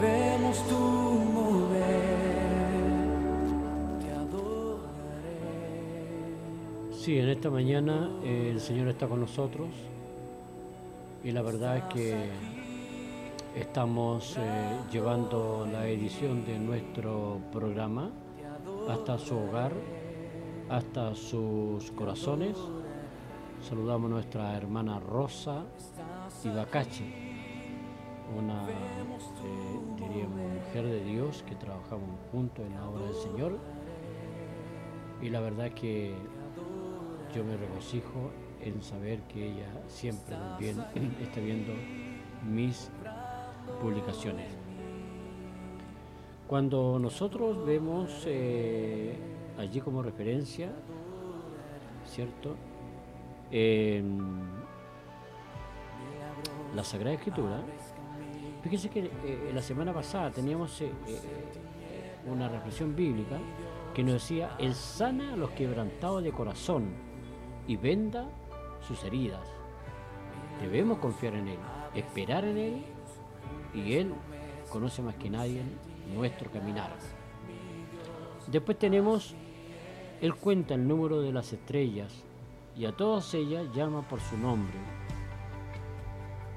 vemos tu mover, te adoraré. Sí, en esta mañana eh, el Señor está con nosotros y la verdad es que estamos eh, llevando la edición de nuestro programa hasta su hogar, hasta sus corazones. Saludamos a nuestra hermana Rosa Ibacachi, Trabajamos juntos en la obra del Señor. Y la verdad que yo me regocijo en saber que ella siempre también *clears throat* está viendo mis publicaciones. Cuando nosotros vemos eh, allí como referencia, ¿cierto? La Sagrada Escritura, fíjese que eh, la semana pasada teníamos eh, una reflexión bíblica que nos decía, Él sana a los quebrantados de corazón y venda sus heridas. Debemos confiar en Él, esperar en Él y Él conoce más que nadie nuestro caminar. Después tenemos, Él cuenta el número de las estrellas y a todas ellas llama por su nombre.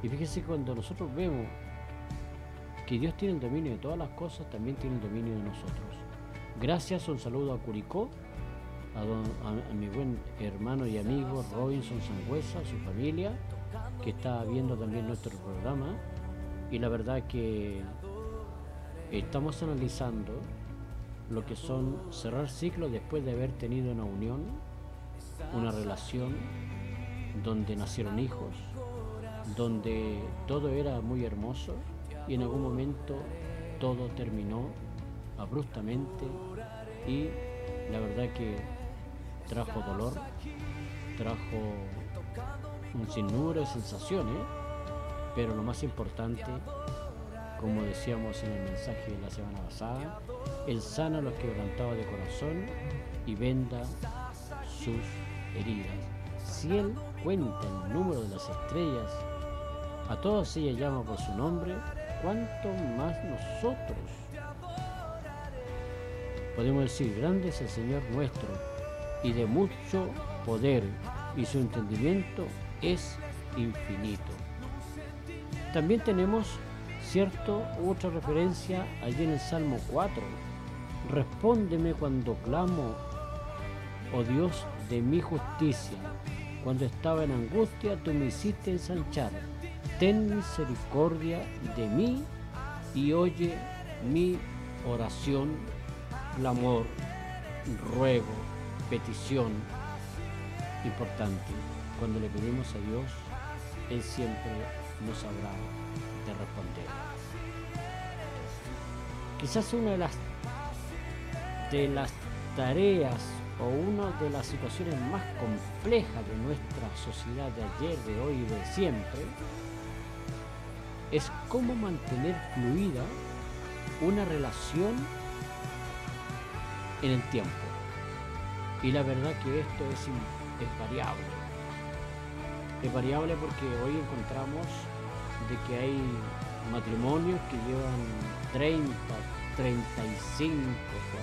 Y fíjese cuando nosotros vemos que Dios tiene el dominio de todas las cosas, también tiene el dominio de nosotros. Gracias, un saludo a Curicó, a, a- a mi buen hermano y amigo Robinson Sangüesa, su familia, que está viendo también nuestro programa. Y la verdad que estamos analizando lo que son cerrar ciclos después de haber tenido una unión, una relación donde nacieron hijos, donde todo era muy hermoso y en algún momento todo terminó abruptamente y la verdad que trajo dolor, trajo un sinnúmero de sensaciones, pero lo más importante, como decíamos en el mensaje de la semana pasada, Él sana a los quebrantados de corazón y venda sus heridas. Si Él cuenta el número de las estrellas, a todas ellas llama por su nombre, ¿cuánto más nosotros? Podemos decir, grande es el Señor nuestro y de mucho poder y su entendimiento es infinito. También tenemos, cierto, otra referencia allí en el Salmo 4. Respóndeme cuando clamo, oh Dios de mi justicia. Cuando estaba en angustia, tú me hiciste ensanchar. Ten misericordia de mí y oye mi oración, clamor, ruego, petición. Importante, cuando le pedimos a Dios, Él siempre nos habrá de responder. Quizás una de las de las tareas o una de las situaciones más complejas de nuestra sociedad de ayer, de hoy y de siempre es cómo mantener fluida una relación en el tiempo. Y la verdad que esto es, es variable. Es variable porque hoy encontramos de que hay matrimonios que llevan 30, 35,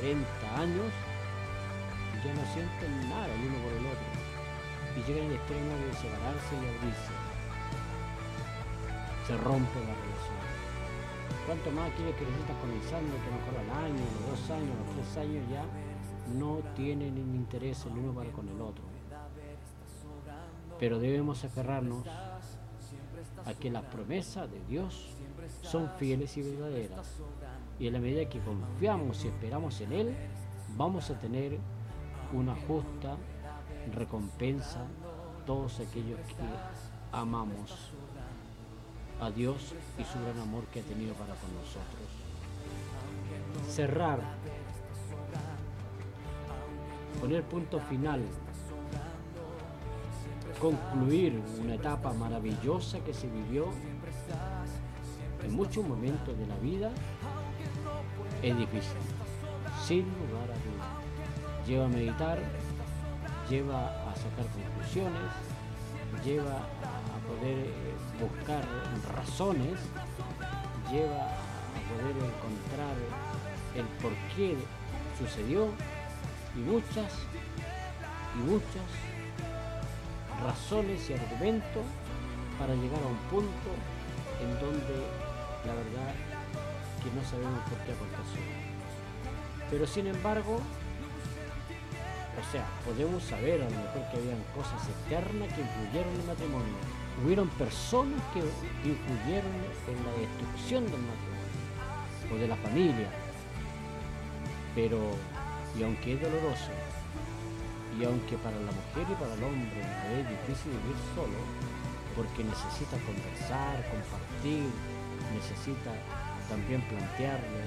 40 años y ya no sienten nada el uno por el otro. Y llegan al extremo de separarse y abrirse. Se rompe la relación. ¿Cuánto más quieres que recién estás comenzando, que a lo mejor al año, los dos años, los tres años ya no tienen interés el uno para con el otro? Pero debemos aferrarnos a que las promesas de Dios son fieles y verdaderas. Y en la medida que confiamos y esperamos en Él, vamos a tener una justa recompensa todos aquellos que amamos a Dios y su gran amor que ha tenido para con nosotros. Cerrar, poner punto final, concluir una etapa maravillosa que se vivió en muchos momentos de la vida es difícil, sin lugar a dudas. Lleva a meditar, lleva a sacar conclusiones, lleva a poder eh, buscar razones, lleva a poder encontrar el por qué sucedió y muchas y muchas razones y argumentos para llegar a un punto en donde la verdad que no sabemos por qué aconteció. Pero sin embargo, o sea, podemos saber a lo mejor que habían cosas externas que influyeron en el matrimonio. Hubieron personas que influyeron en la destrucción del matrimonio o de la familia. Pero, y aunque es doloroso, y aunque para la mujer y para el hombre es difícil vivir solo, porque necesita conversar, compartir, necesita también plantearle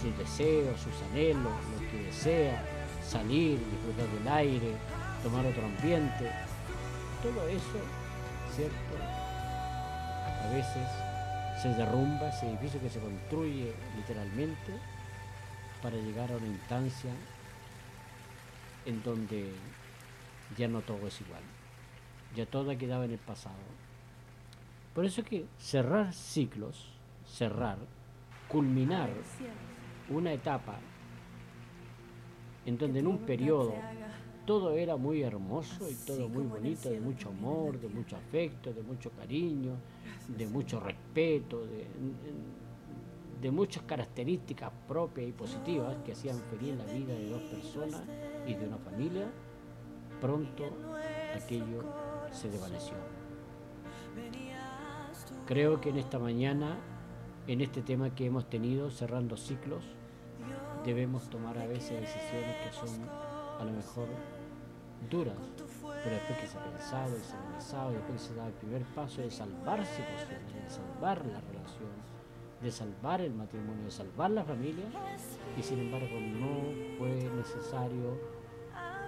sus deseos, sus anhelos, lo que desea, salir, disfrutar del aire, tomar otro ambiente. Todo eso, A veces se derrumba ese edificio que se construye literalmente para llegar a una instancia en donde ya no todo es igual, ya todo ha quedado en el pasado. Por eso que cerrar ciclos, cerrar, culminar una etapa en donde en un periodo todo era muy hermoso y todo muy bonito, de mucho amor, de mucho afecto, de mucho cariño, de mucho respeto, de, de muchas características propias y positivas que hacían feliz la vida de dos personas y de una familia, pronto aquello se desvaneció. Creo que en esta mañana, en este tema que hemos tenido, cerrando ciclos, debemos tomar a veces decisiones que son a lo mejor duras, pero después que se ha pensado y se ha analizado, después se da el primer paso de salvar situaciones, de salvar la relación, de salvar el matrimonio, de salvar la familia, y sin embargo no fue necesario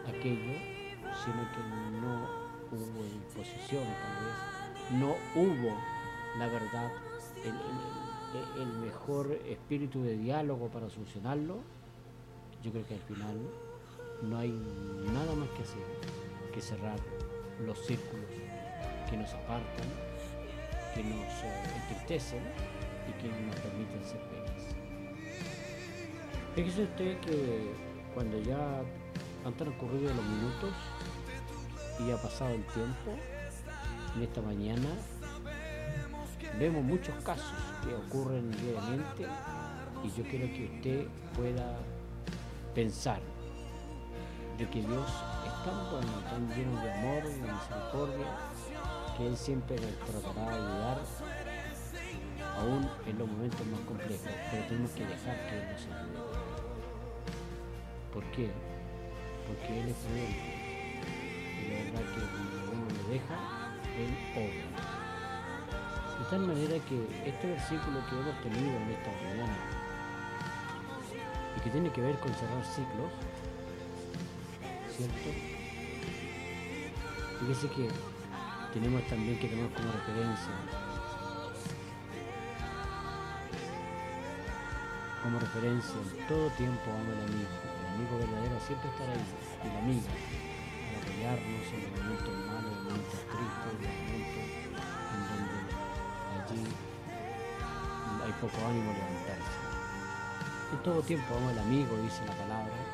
aquello, sino que no hubo disposición tal vez, no hubo la verdad, el- el mejor espíritu de diálogo para solucionarlo, yo creo que al final no hay nada más que hacer que cerrar los círculos que nos apartan, que nos eh, entristecen y que no nos permiten ser felices. Fíjese usted que cuando ya han transcurrido los minutos y ha pasado el tiempo, en esta mañana vemos muchos casos que ocurren diariamente y yo quiero que usted pueda pensar de que Dios es tan bueno, tan lleno de amor y de misericordia, que Él siempre nos tratará de ayudar, aún en los momentos más complejos, pero tenemos que dejar que Él nos ayude. ¿Por qué? Porque Él es prudente y la verdad que cuando uno le deja, Él obra. De tal manera que este versículo que hemos tenido en esta mañana y que tiene que ver con cerrar ciclos, ¿cierto? Fíjese que tenemos también que tomar como referencia, como referencia en todo tiempo ama al amigo. El amigo verdadero siempre estará ahí, y la amiga, para apoyarnos en los momentos malos, los momentos tristes, en los momentos en donde allí hay poco ánimo levantarse. En todo tiempo ama al amigo, dice la palabra.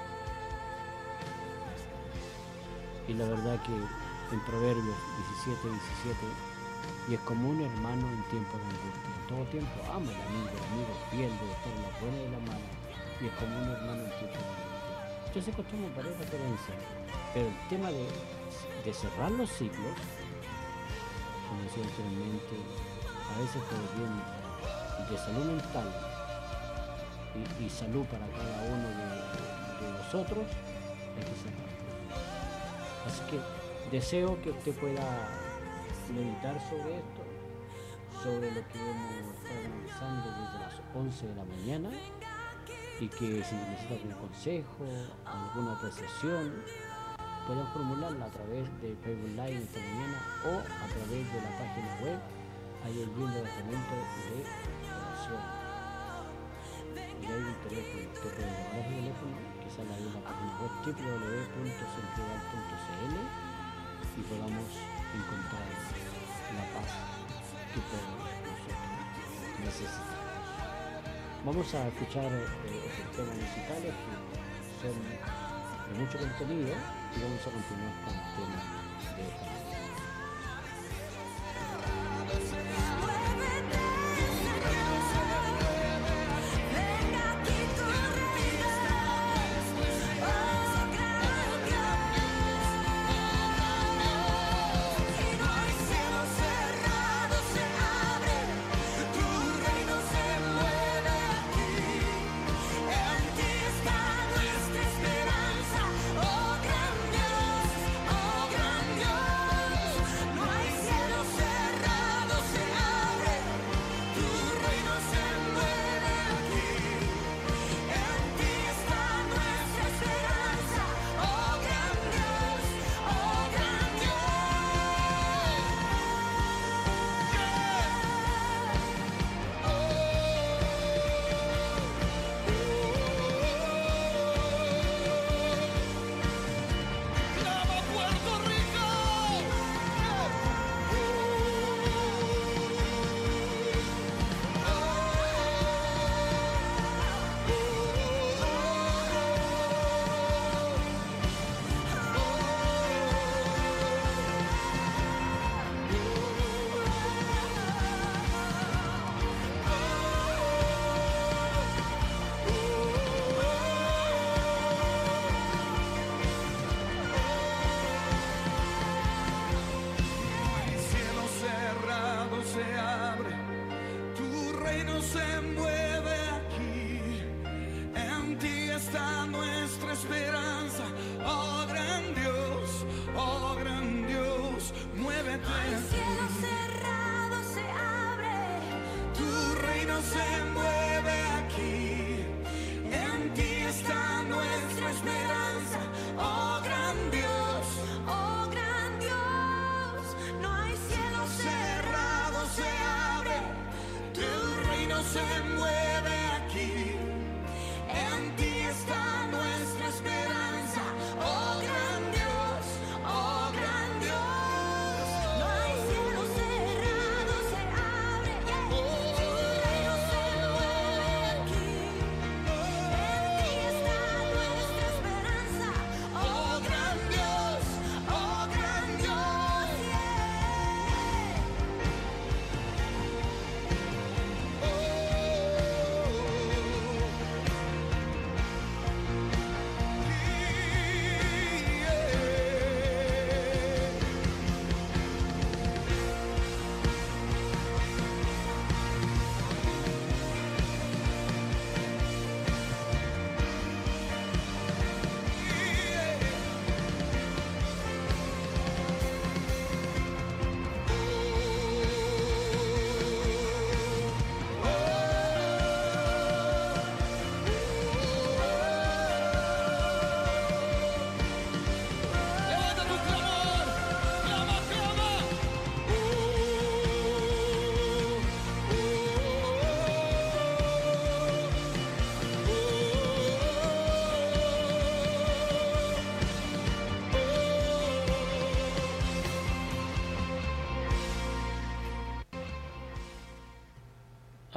Y la verdad que en Proverbios 17, 17, y es como un hermano en tiempo de angustia. En todo tiempo ama al amigo, el amigo fiel de estar en la buena y la mala, y es como un hermano en tiempo de angustia. Yo sé que varias referencias, pero el tema de, cerrar los ciclos, como decía anteriormente, a veces el bien de salud mental y, salud para cada uno de, de nosotros, hay que. Así deseo que usted pueda meditar sobre esto, sobre lo que hemos estado analizando desde las 11 de la mañana y que si necesita algún consejo, alguna apreciación, pueden formularla a través de Facebook Live esta mañana o a través de la página web. Hay el bien de tratamiento de oración. Y hay un la y encontrar la paz que todos nosotros necesitamos. Vamos a escuchar eh, temas musicales que son de mucho contenido y vamos a continuar con el tema de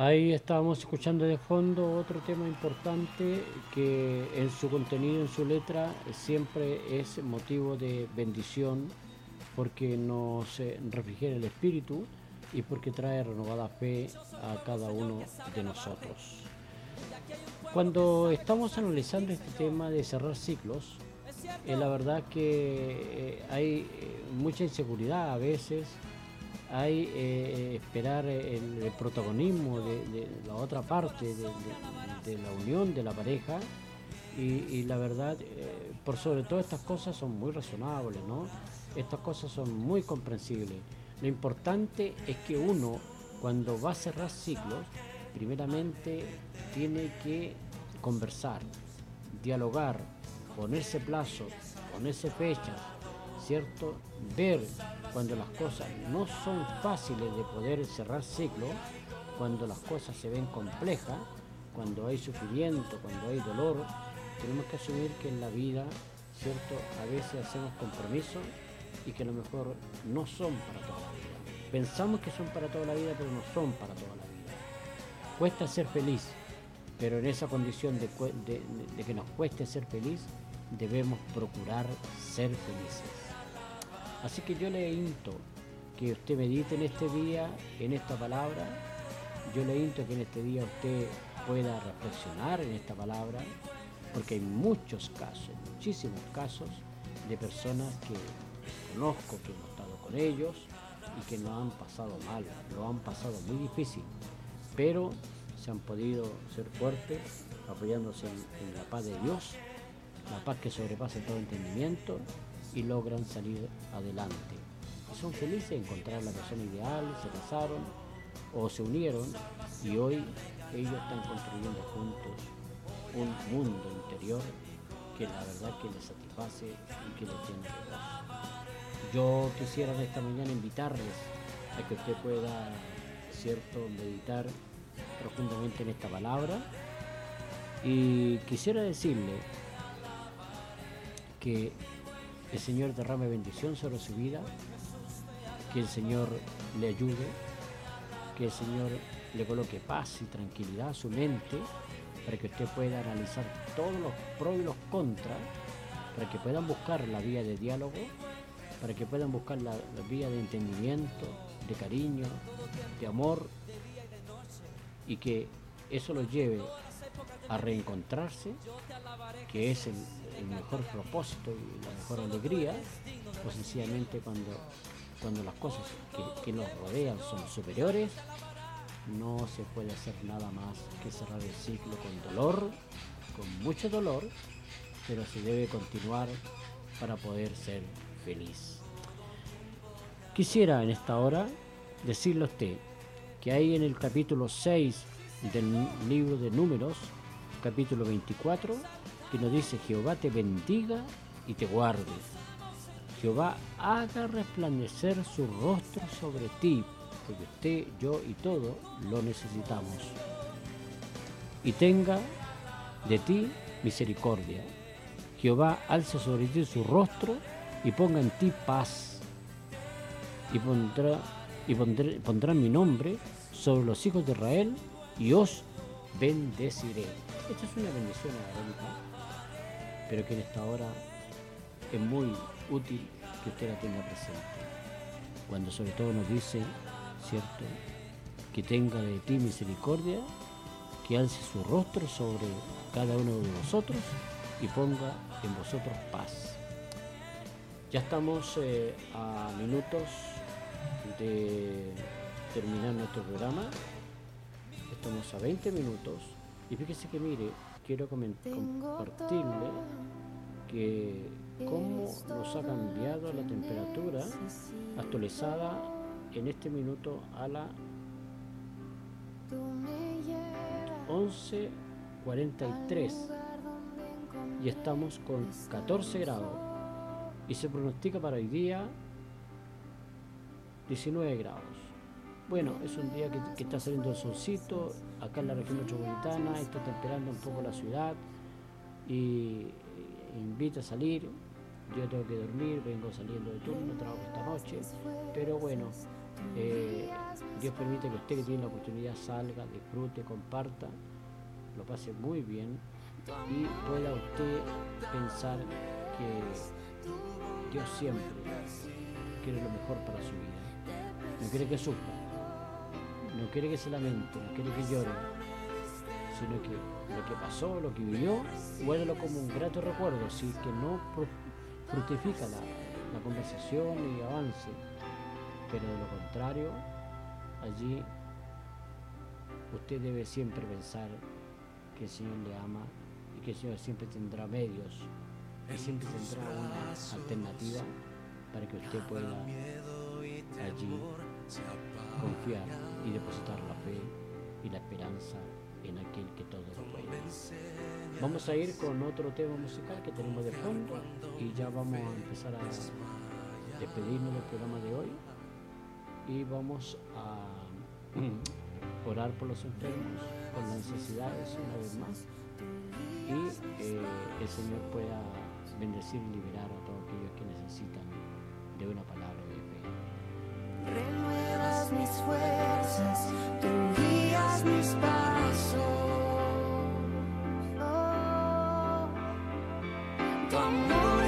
Ahí estábamos escuchando de fondo otro tema importante que en su contenido, en su letra, siempre es motivo de bendición porque nos eh, refrigera el espíritu y porque trae renovada fe a cada uno de nosotros. Cuando estamos analizando este tema de cerrar ciclos, eh, la verdad que eh, hay eh, mucha inseguridad a veces, hay eh, esperar el, el protagonismo de, la otra parte de, la unión de la pareja y, la verdad, eh, por sobre todo estas cosas son muy razonables, ¿no? Estas cosas son muy comprensibles. Lo importante es que uno, cuando va a cerrar ciclos, primeramente tiene que conversar, dialogar, ponerse plazos, ponerse fechas, ¿cierto? Ver cuando las cosas no son fáciles de poder cerrar ciclos, cuando las cosas se ven complejas, cuando hay sufrimiento, cuando hay dolor, tenemos que asumir que en la vida, ¿cierto? A veces hacemos compromisos y que a lo mejor no son para toda la vida. Pensamos que son para toda la vida, pero no son para toda la vida. Cuesta ser feliz, pero en esa condición de que nos cueste ser feliz, debemos procurar ser felices. Así que yo le insto que usted medite en este día, en esta palabra. Yo le insto que en este día usted pueda reflexionar en esta palabra, porque hay muchos casos, muchísimos casos de personas que conozco, que hemos estado con ellos y que no han pasado mal, lo han pasado muy difícil, pero se han podido ser fuertes apoyándose en la paz de Dios, la paz que sobrepasa todo entendimiento y logran salir adelante. Son felices, encontraron la persona ideal, se casaron o se unieron y hoy ellos están construyendo juntos un mundo interior que la verdad que les satisface y que les llena de gozo. Yo quisiera en esta mañana invitarles a que usted pueda, cierto, meditar profundamente en esta palabra y quisiera decirle que el Señor derrame bendición sobre su vida, que el Señor le ayude, que el Señor le coloque paz y tranquilidad a su mente para que usted pueda analizar todos los pros y los contras, para que puedan buscar la vía de diálogo, para que puedan buscar la, vía de entendimiento, de cariño, de amor, y que eso los lleve a reencontrarse, que es el, el mejor propósito y la mejor alegría, o sencillamente cuando, cuando las cosas que, que nos rodean son superiores, no se puede hacer nada más que cerrar el ciclo con dolor, con mucho dolor, pero se debe continuar para poder ser feliz. Quisiera en esta hora decirle a usted que hay en el capítulo 6 del libro de números, capítulo 24, que nos dice Jehová te bendiga y te guarde. Jehová haga resplandecer su rostro sobre ti, porque usted, yo y todo lo necesitamos. Y tenga de ti misericordia. Jehová alza sobre ti su rostro y ponga en ti paz. Y pondrá, mi nombre sobre los hijos de Israel y os bendeciré. Esta es una bendición arábica, pero que en esta hora es muy útil que usted la tenga presente. Cuando sobre todo nos dice, ¿cierto? Que tenga de ti misericordia, que alce su rostro sobre cada uno de vosotros y ponga en vosotros paz. Ya estamos eh, a minutos de terminar nuestro programa. Estamos a 20 minutos. Y fíjese que mire, quiero compartirle que cómo nos ha cambiado la temperatura actualizada en este minuto a la 11.43 y estamos con 14 grados. Y se pronostica para hoy día 19 grados. Bueno, es un día que, está saliendo el solcito, acá en la región metropolitana, está temperando un poco la ciudad y invita a salir. Yo tengo que dormir, vengo saliendo de turno, trabajo esta noche, pero bueno, eh, Dios permite que usted que tiene la oportunidad salga, disfrute, comparta, lo pase muy bien y pueda usted pensar que Dios siempre quiere lo mejor para su vida. No quiere que sufra, no quiere que se lamente, no quiere que llore, sino que lo que pasó, lo que vivió, guárdalo como un grato recuerdo, si que no fructifica la, la conversación y avance. pero de lo contrario, allí usted debe siempre pensar que el Señor le ama y que el Señor siempre tendrá medios y siempre tendrá una alternativa para que usted pueda allí confiar y depositar la fe y la esperanza en aquel que todo lo puede. Vamos a ir con otro tema musical que tenemos de fondo y ya vamos a empezar a despedirnos del programa de hoy y vamos a *clears throat* orar por los enfermos, por las necesidades una vez más y eh, el Señor pueda bendecir y liberar a todos aquellos que necesitan de una palabra. Renuevas mis fuerzas, tú guías mis pasos. Oh, tu amor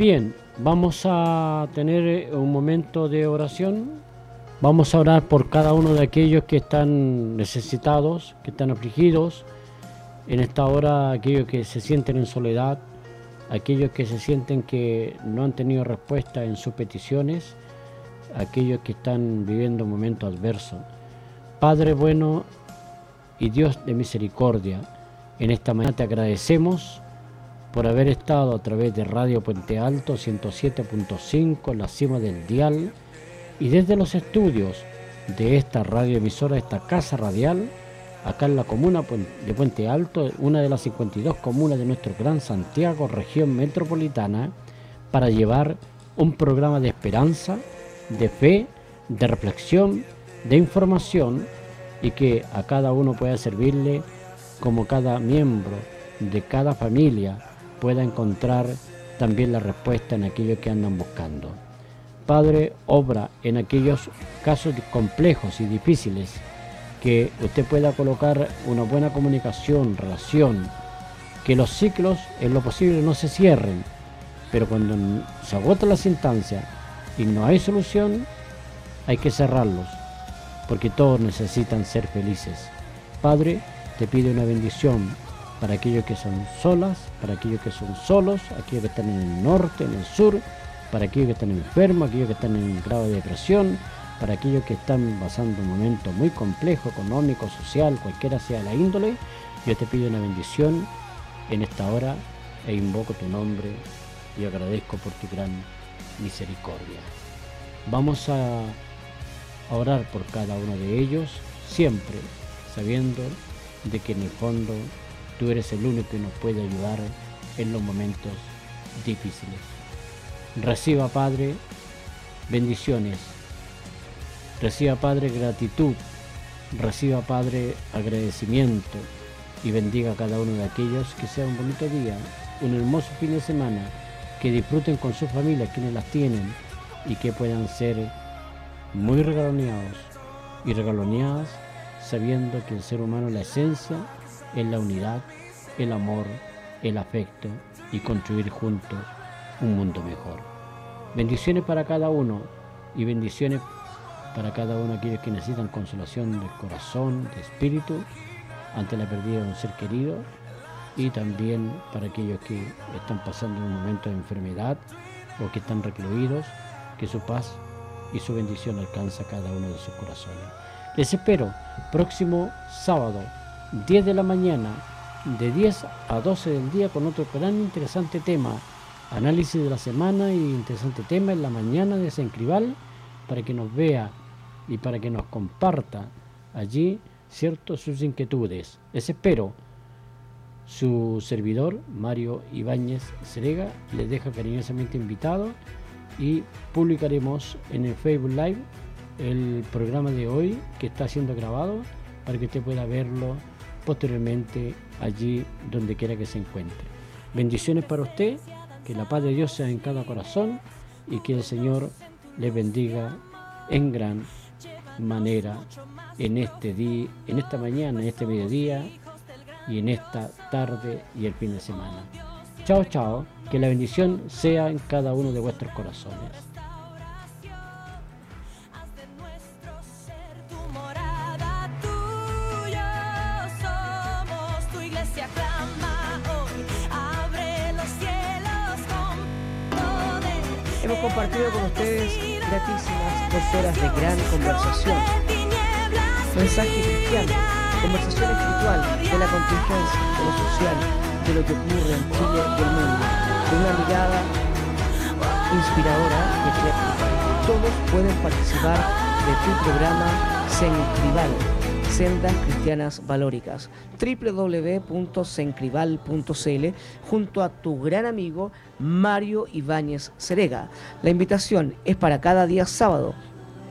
Bien, vamos a tener eh, un momento de oración. Vamos a orar por cada uno de aquellos que están necesitados, que están afligidos. En esta hora, aquellos que se sienten en soledad, aquellos que se sienten que no han tenido respuesta en sus peticiones, aquellos que están viviendo momentos adversos. Padre bueno y Dios de misericordia, en esta mañana te agradecemos por haber estado a través de Radio Puente Alto 107.5, la cima del dial, y desde los estudios de esta radioemisora, esta casa radial, acá en la comuna de Puente Alto, una de las 52 comunas de nuestro Gran Santiago, región metropolitana, para llevar un programa de esperanza, de fe, de reflexión, de información y que a cada uno pueda servirle como cada miembro de cada familia pueda encontrar también la respuesta en aquello que andan buscando. Padre, obra en aquellos casos complejos y difíciles que usted pueda colocar una buena comunicación, relación, que los ciclos en lo posible no se cierren, pero cuando se agotan las instancias y no hay solución, hay que cerrarlos, porque todos necesitan ser felices. Padre, te pido una bendición para aquellos que son solas, para aquellos que son solos, aquellos que están en el norte, en el sur, para aquellos que están enfermos, aquellos que están en grado de depresión, para aquellos que están pasando un momento muy complejo, económico, social, cualquiera sea la índole, yo te pido una bendición en esta hora e invoco tu nombre y agradezco por tu gran misericordia. Vamos a orar por cada uno de ellos, siempre sabiendo de que en el fondo tú eres el único que nos puede ayudar en los momentos difíciles. Reciba, Padre, bendiciones. Reciba, Padre, gratitud. Reciba, Padre, agradecimiento. Y bendiga a cada uno de aquellos que sea un bonito día, un hermoso fin de semana, que disfruten con sus familias quienes las tienen y que puedan ser muy regaloneados y regaloneadas sabiendo que el ser humano la esencia es la unidad, el amor, el afecto y construir juntos un mundo mejor. Bendiciones para cada uno y bendiciones para cada uno de aquellos que necesitan consolación del corazón, de espíritu, ante la pérdida de un ser querido y también para aquellos que están pasando un momento de enfermedad o que están recluidos, que su paz y su bendición alcanza cada uno de sus corazones. Les espero próximo sábado, 10 de la mañana, de 10 a 12 del día con otro gran interesante tema, análisis de la semana y interesante tema en la mañana de Sencribal para que nos vea y para que nos comparta allí cierto sus inquietudes. Les espero. Su servidor, Mario Ibáñez Serega, les deja cariñosamente invitado y publicaremos en el Facebook Live el programa de hoy que está siendo grabado para que usted pueda verlo posteriormente allí donde quiera que se encuentre. Bendiciones para usted, que la paz de Dios sea en cada corazón y que el Señor le bendiga en gran manera en este día, en esta mañana, en este mediodía y en esta tarde y el fin de semana. Chao, chao. Que la bendición sea en cada uno de vuestros corazones. Compartido con ustedes gratísimas dos de gran conversación. Mensaje cristiano, conversación espiritual de la contingencia, de lo social, de lo que ocurre en Chile y el mundo, de una mirada inspiradora y creativa. Todos pueden participar de tu programa Sencribal, Sendas Cristianas Valóricas, www.sencribal.cl junto a tu gran amigo Mario Ibáñez Serega. La invitación es para cada día sábado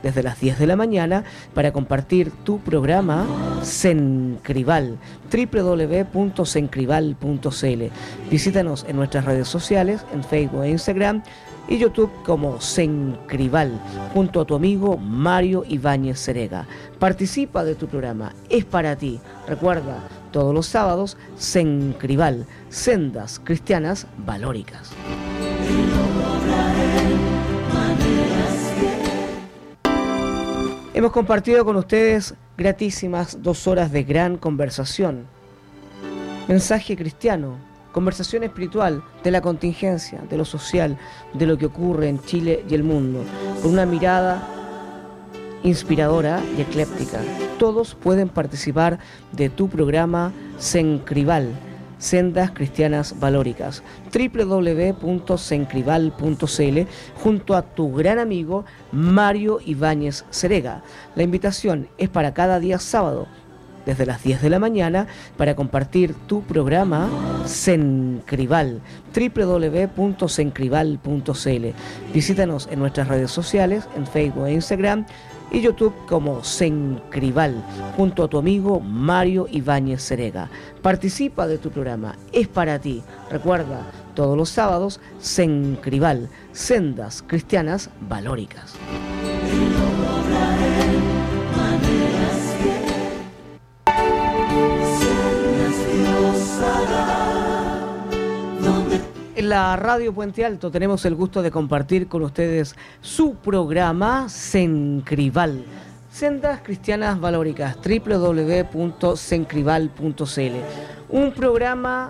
desde las 10 de la mañana para compartir tu programa Sencribal, www.sencribal.cl. Visítanos en nuestras redes sociales, en Facebook e Instagram y YouTube como Sencrival, junto a tu amigo Mario Ibáñez Cerega. Participa de tu programa, es para ti. Recuerda, todos los sábados, Sencrival, Sendas Cristianas Valóricas. Hemos compartido con ustedes gratísimas dos horas de gran conversación. Mensaje cristiano conversación espiritual de la contingencia, de lo social, de lo que ocurre en Chile y el mundo, con una mirada inspiradora y ecléptica. Todos pueden participar de tu programa Sencrival, Sendas Cristianas Valóricas, www.sencrival.cl, junto a tu gran amigo Mario Ibáñez Cerega. La invitación es para cada día sábado, desde las 10 de la mañana, para compartir tu programa Sencrival, www.sencrival.cl. Visítanos en nuestras redes sociales, en Facebook e Instagram, y YouTube como Sencrival, junto a tu amigo Mario Ibáñez Cerega. Participa de tu programa, es para ti. Recuerda, todos los sábados, Sencrival, Sendas Cristianas Valóricas. La radio Puente Alto tenemos el gusto de compartir con ustedes su programa Sencrival. Sendas Cristianas Valóricas, www.sencrival.cl. Un programa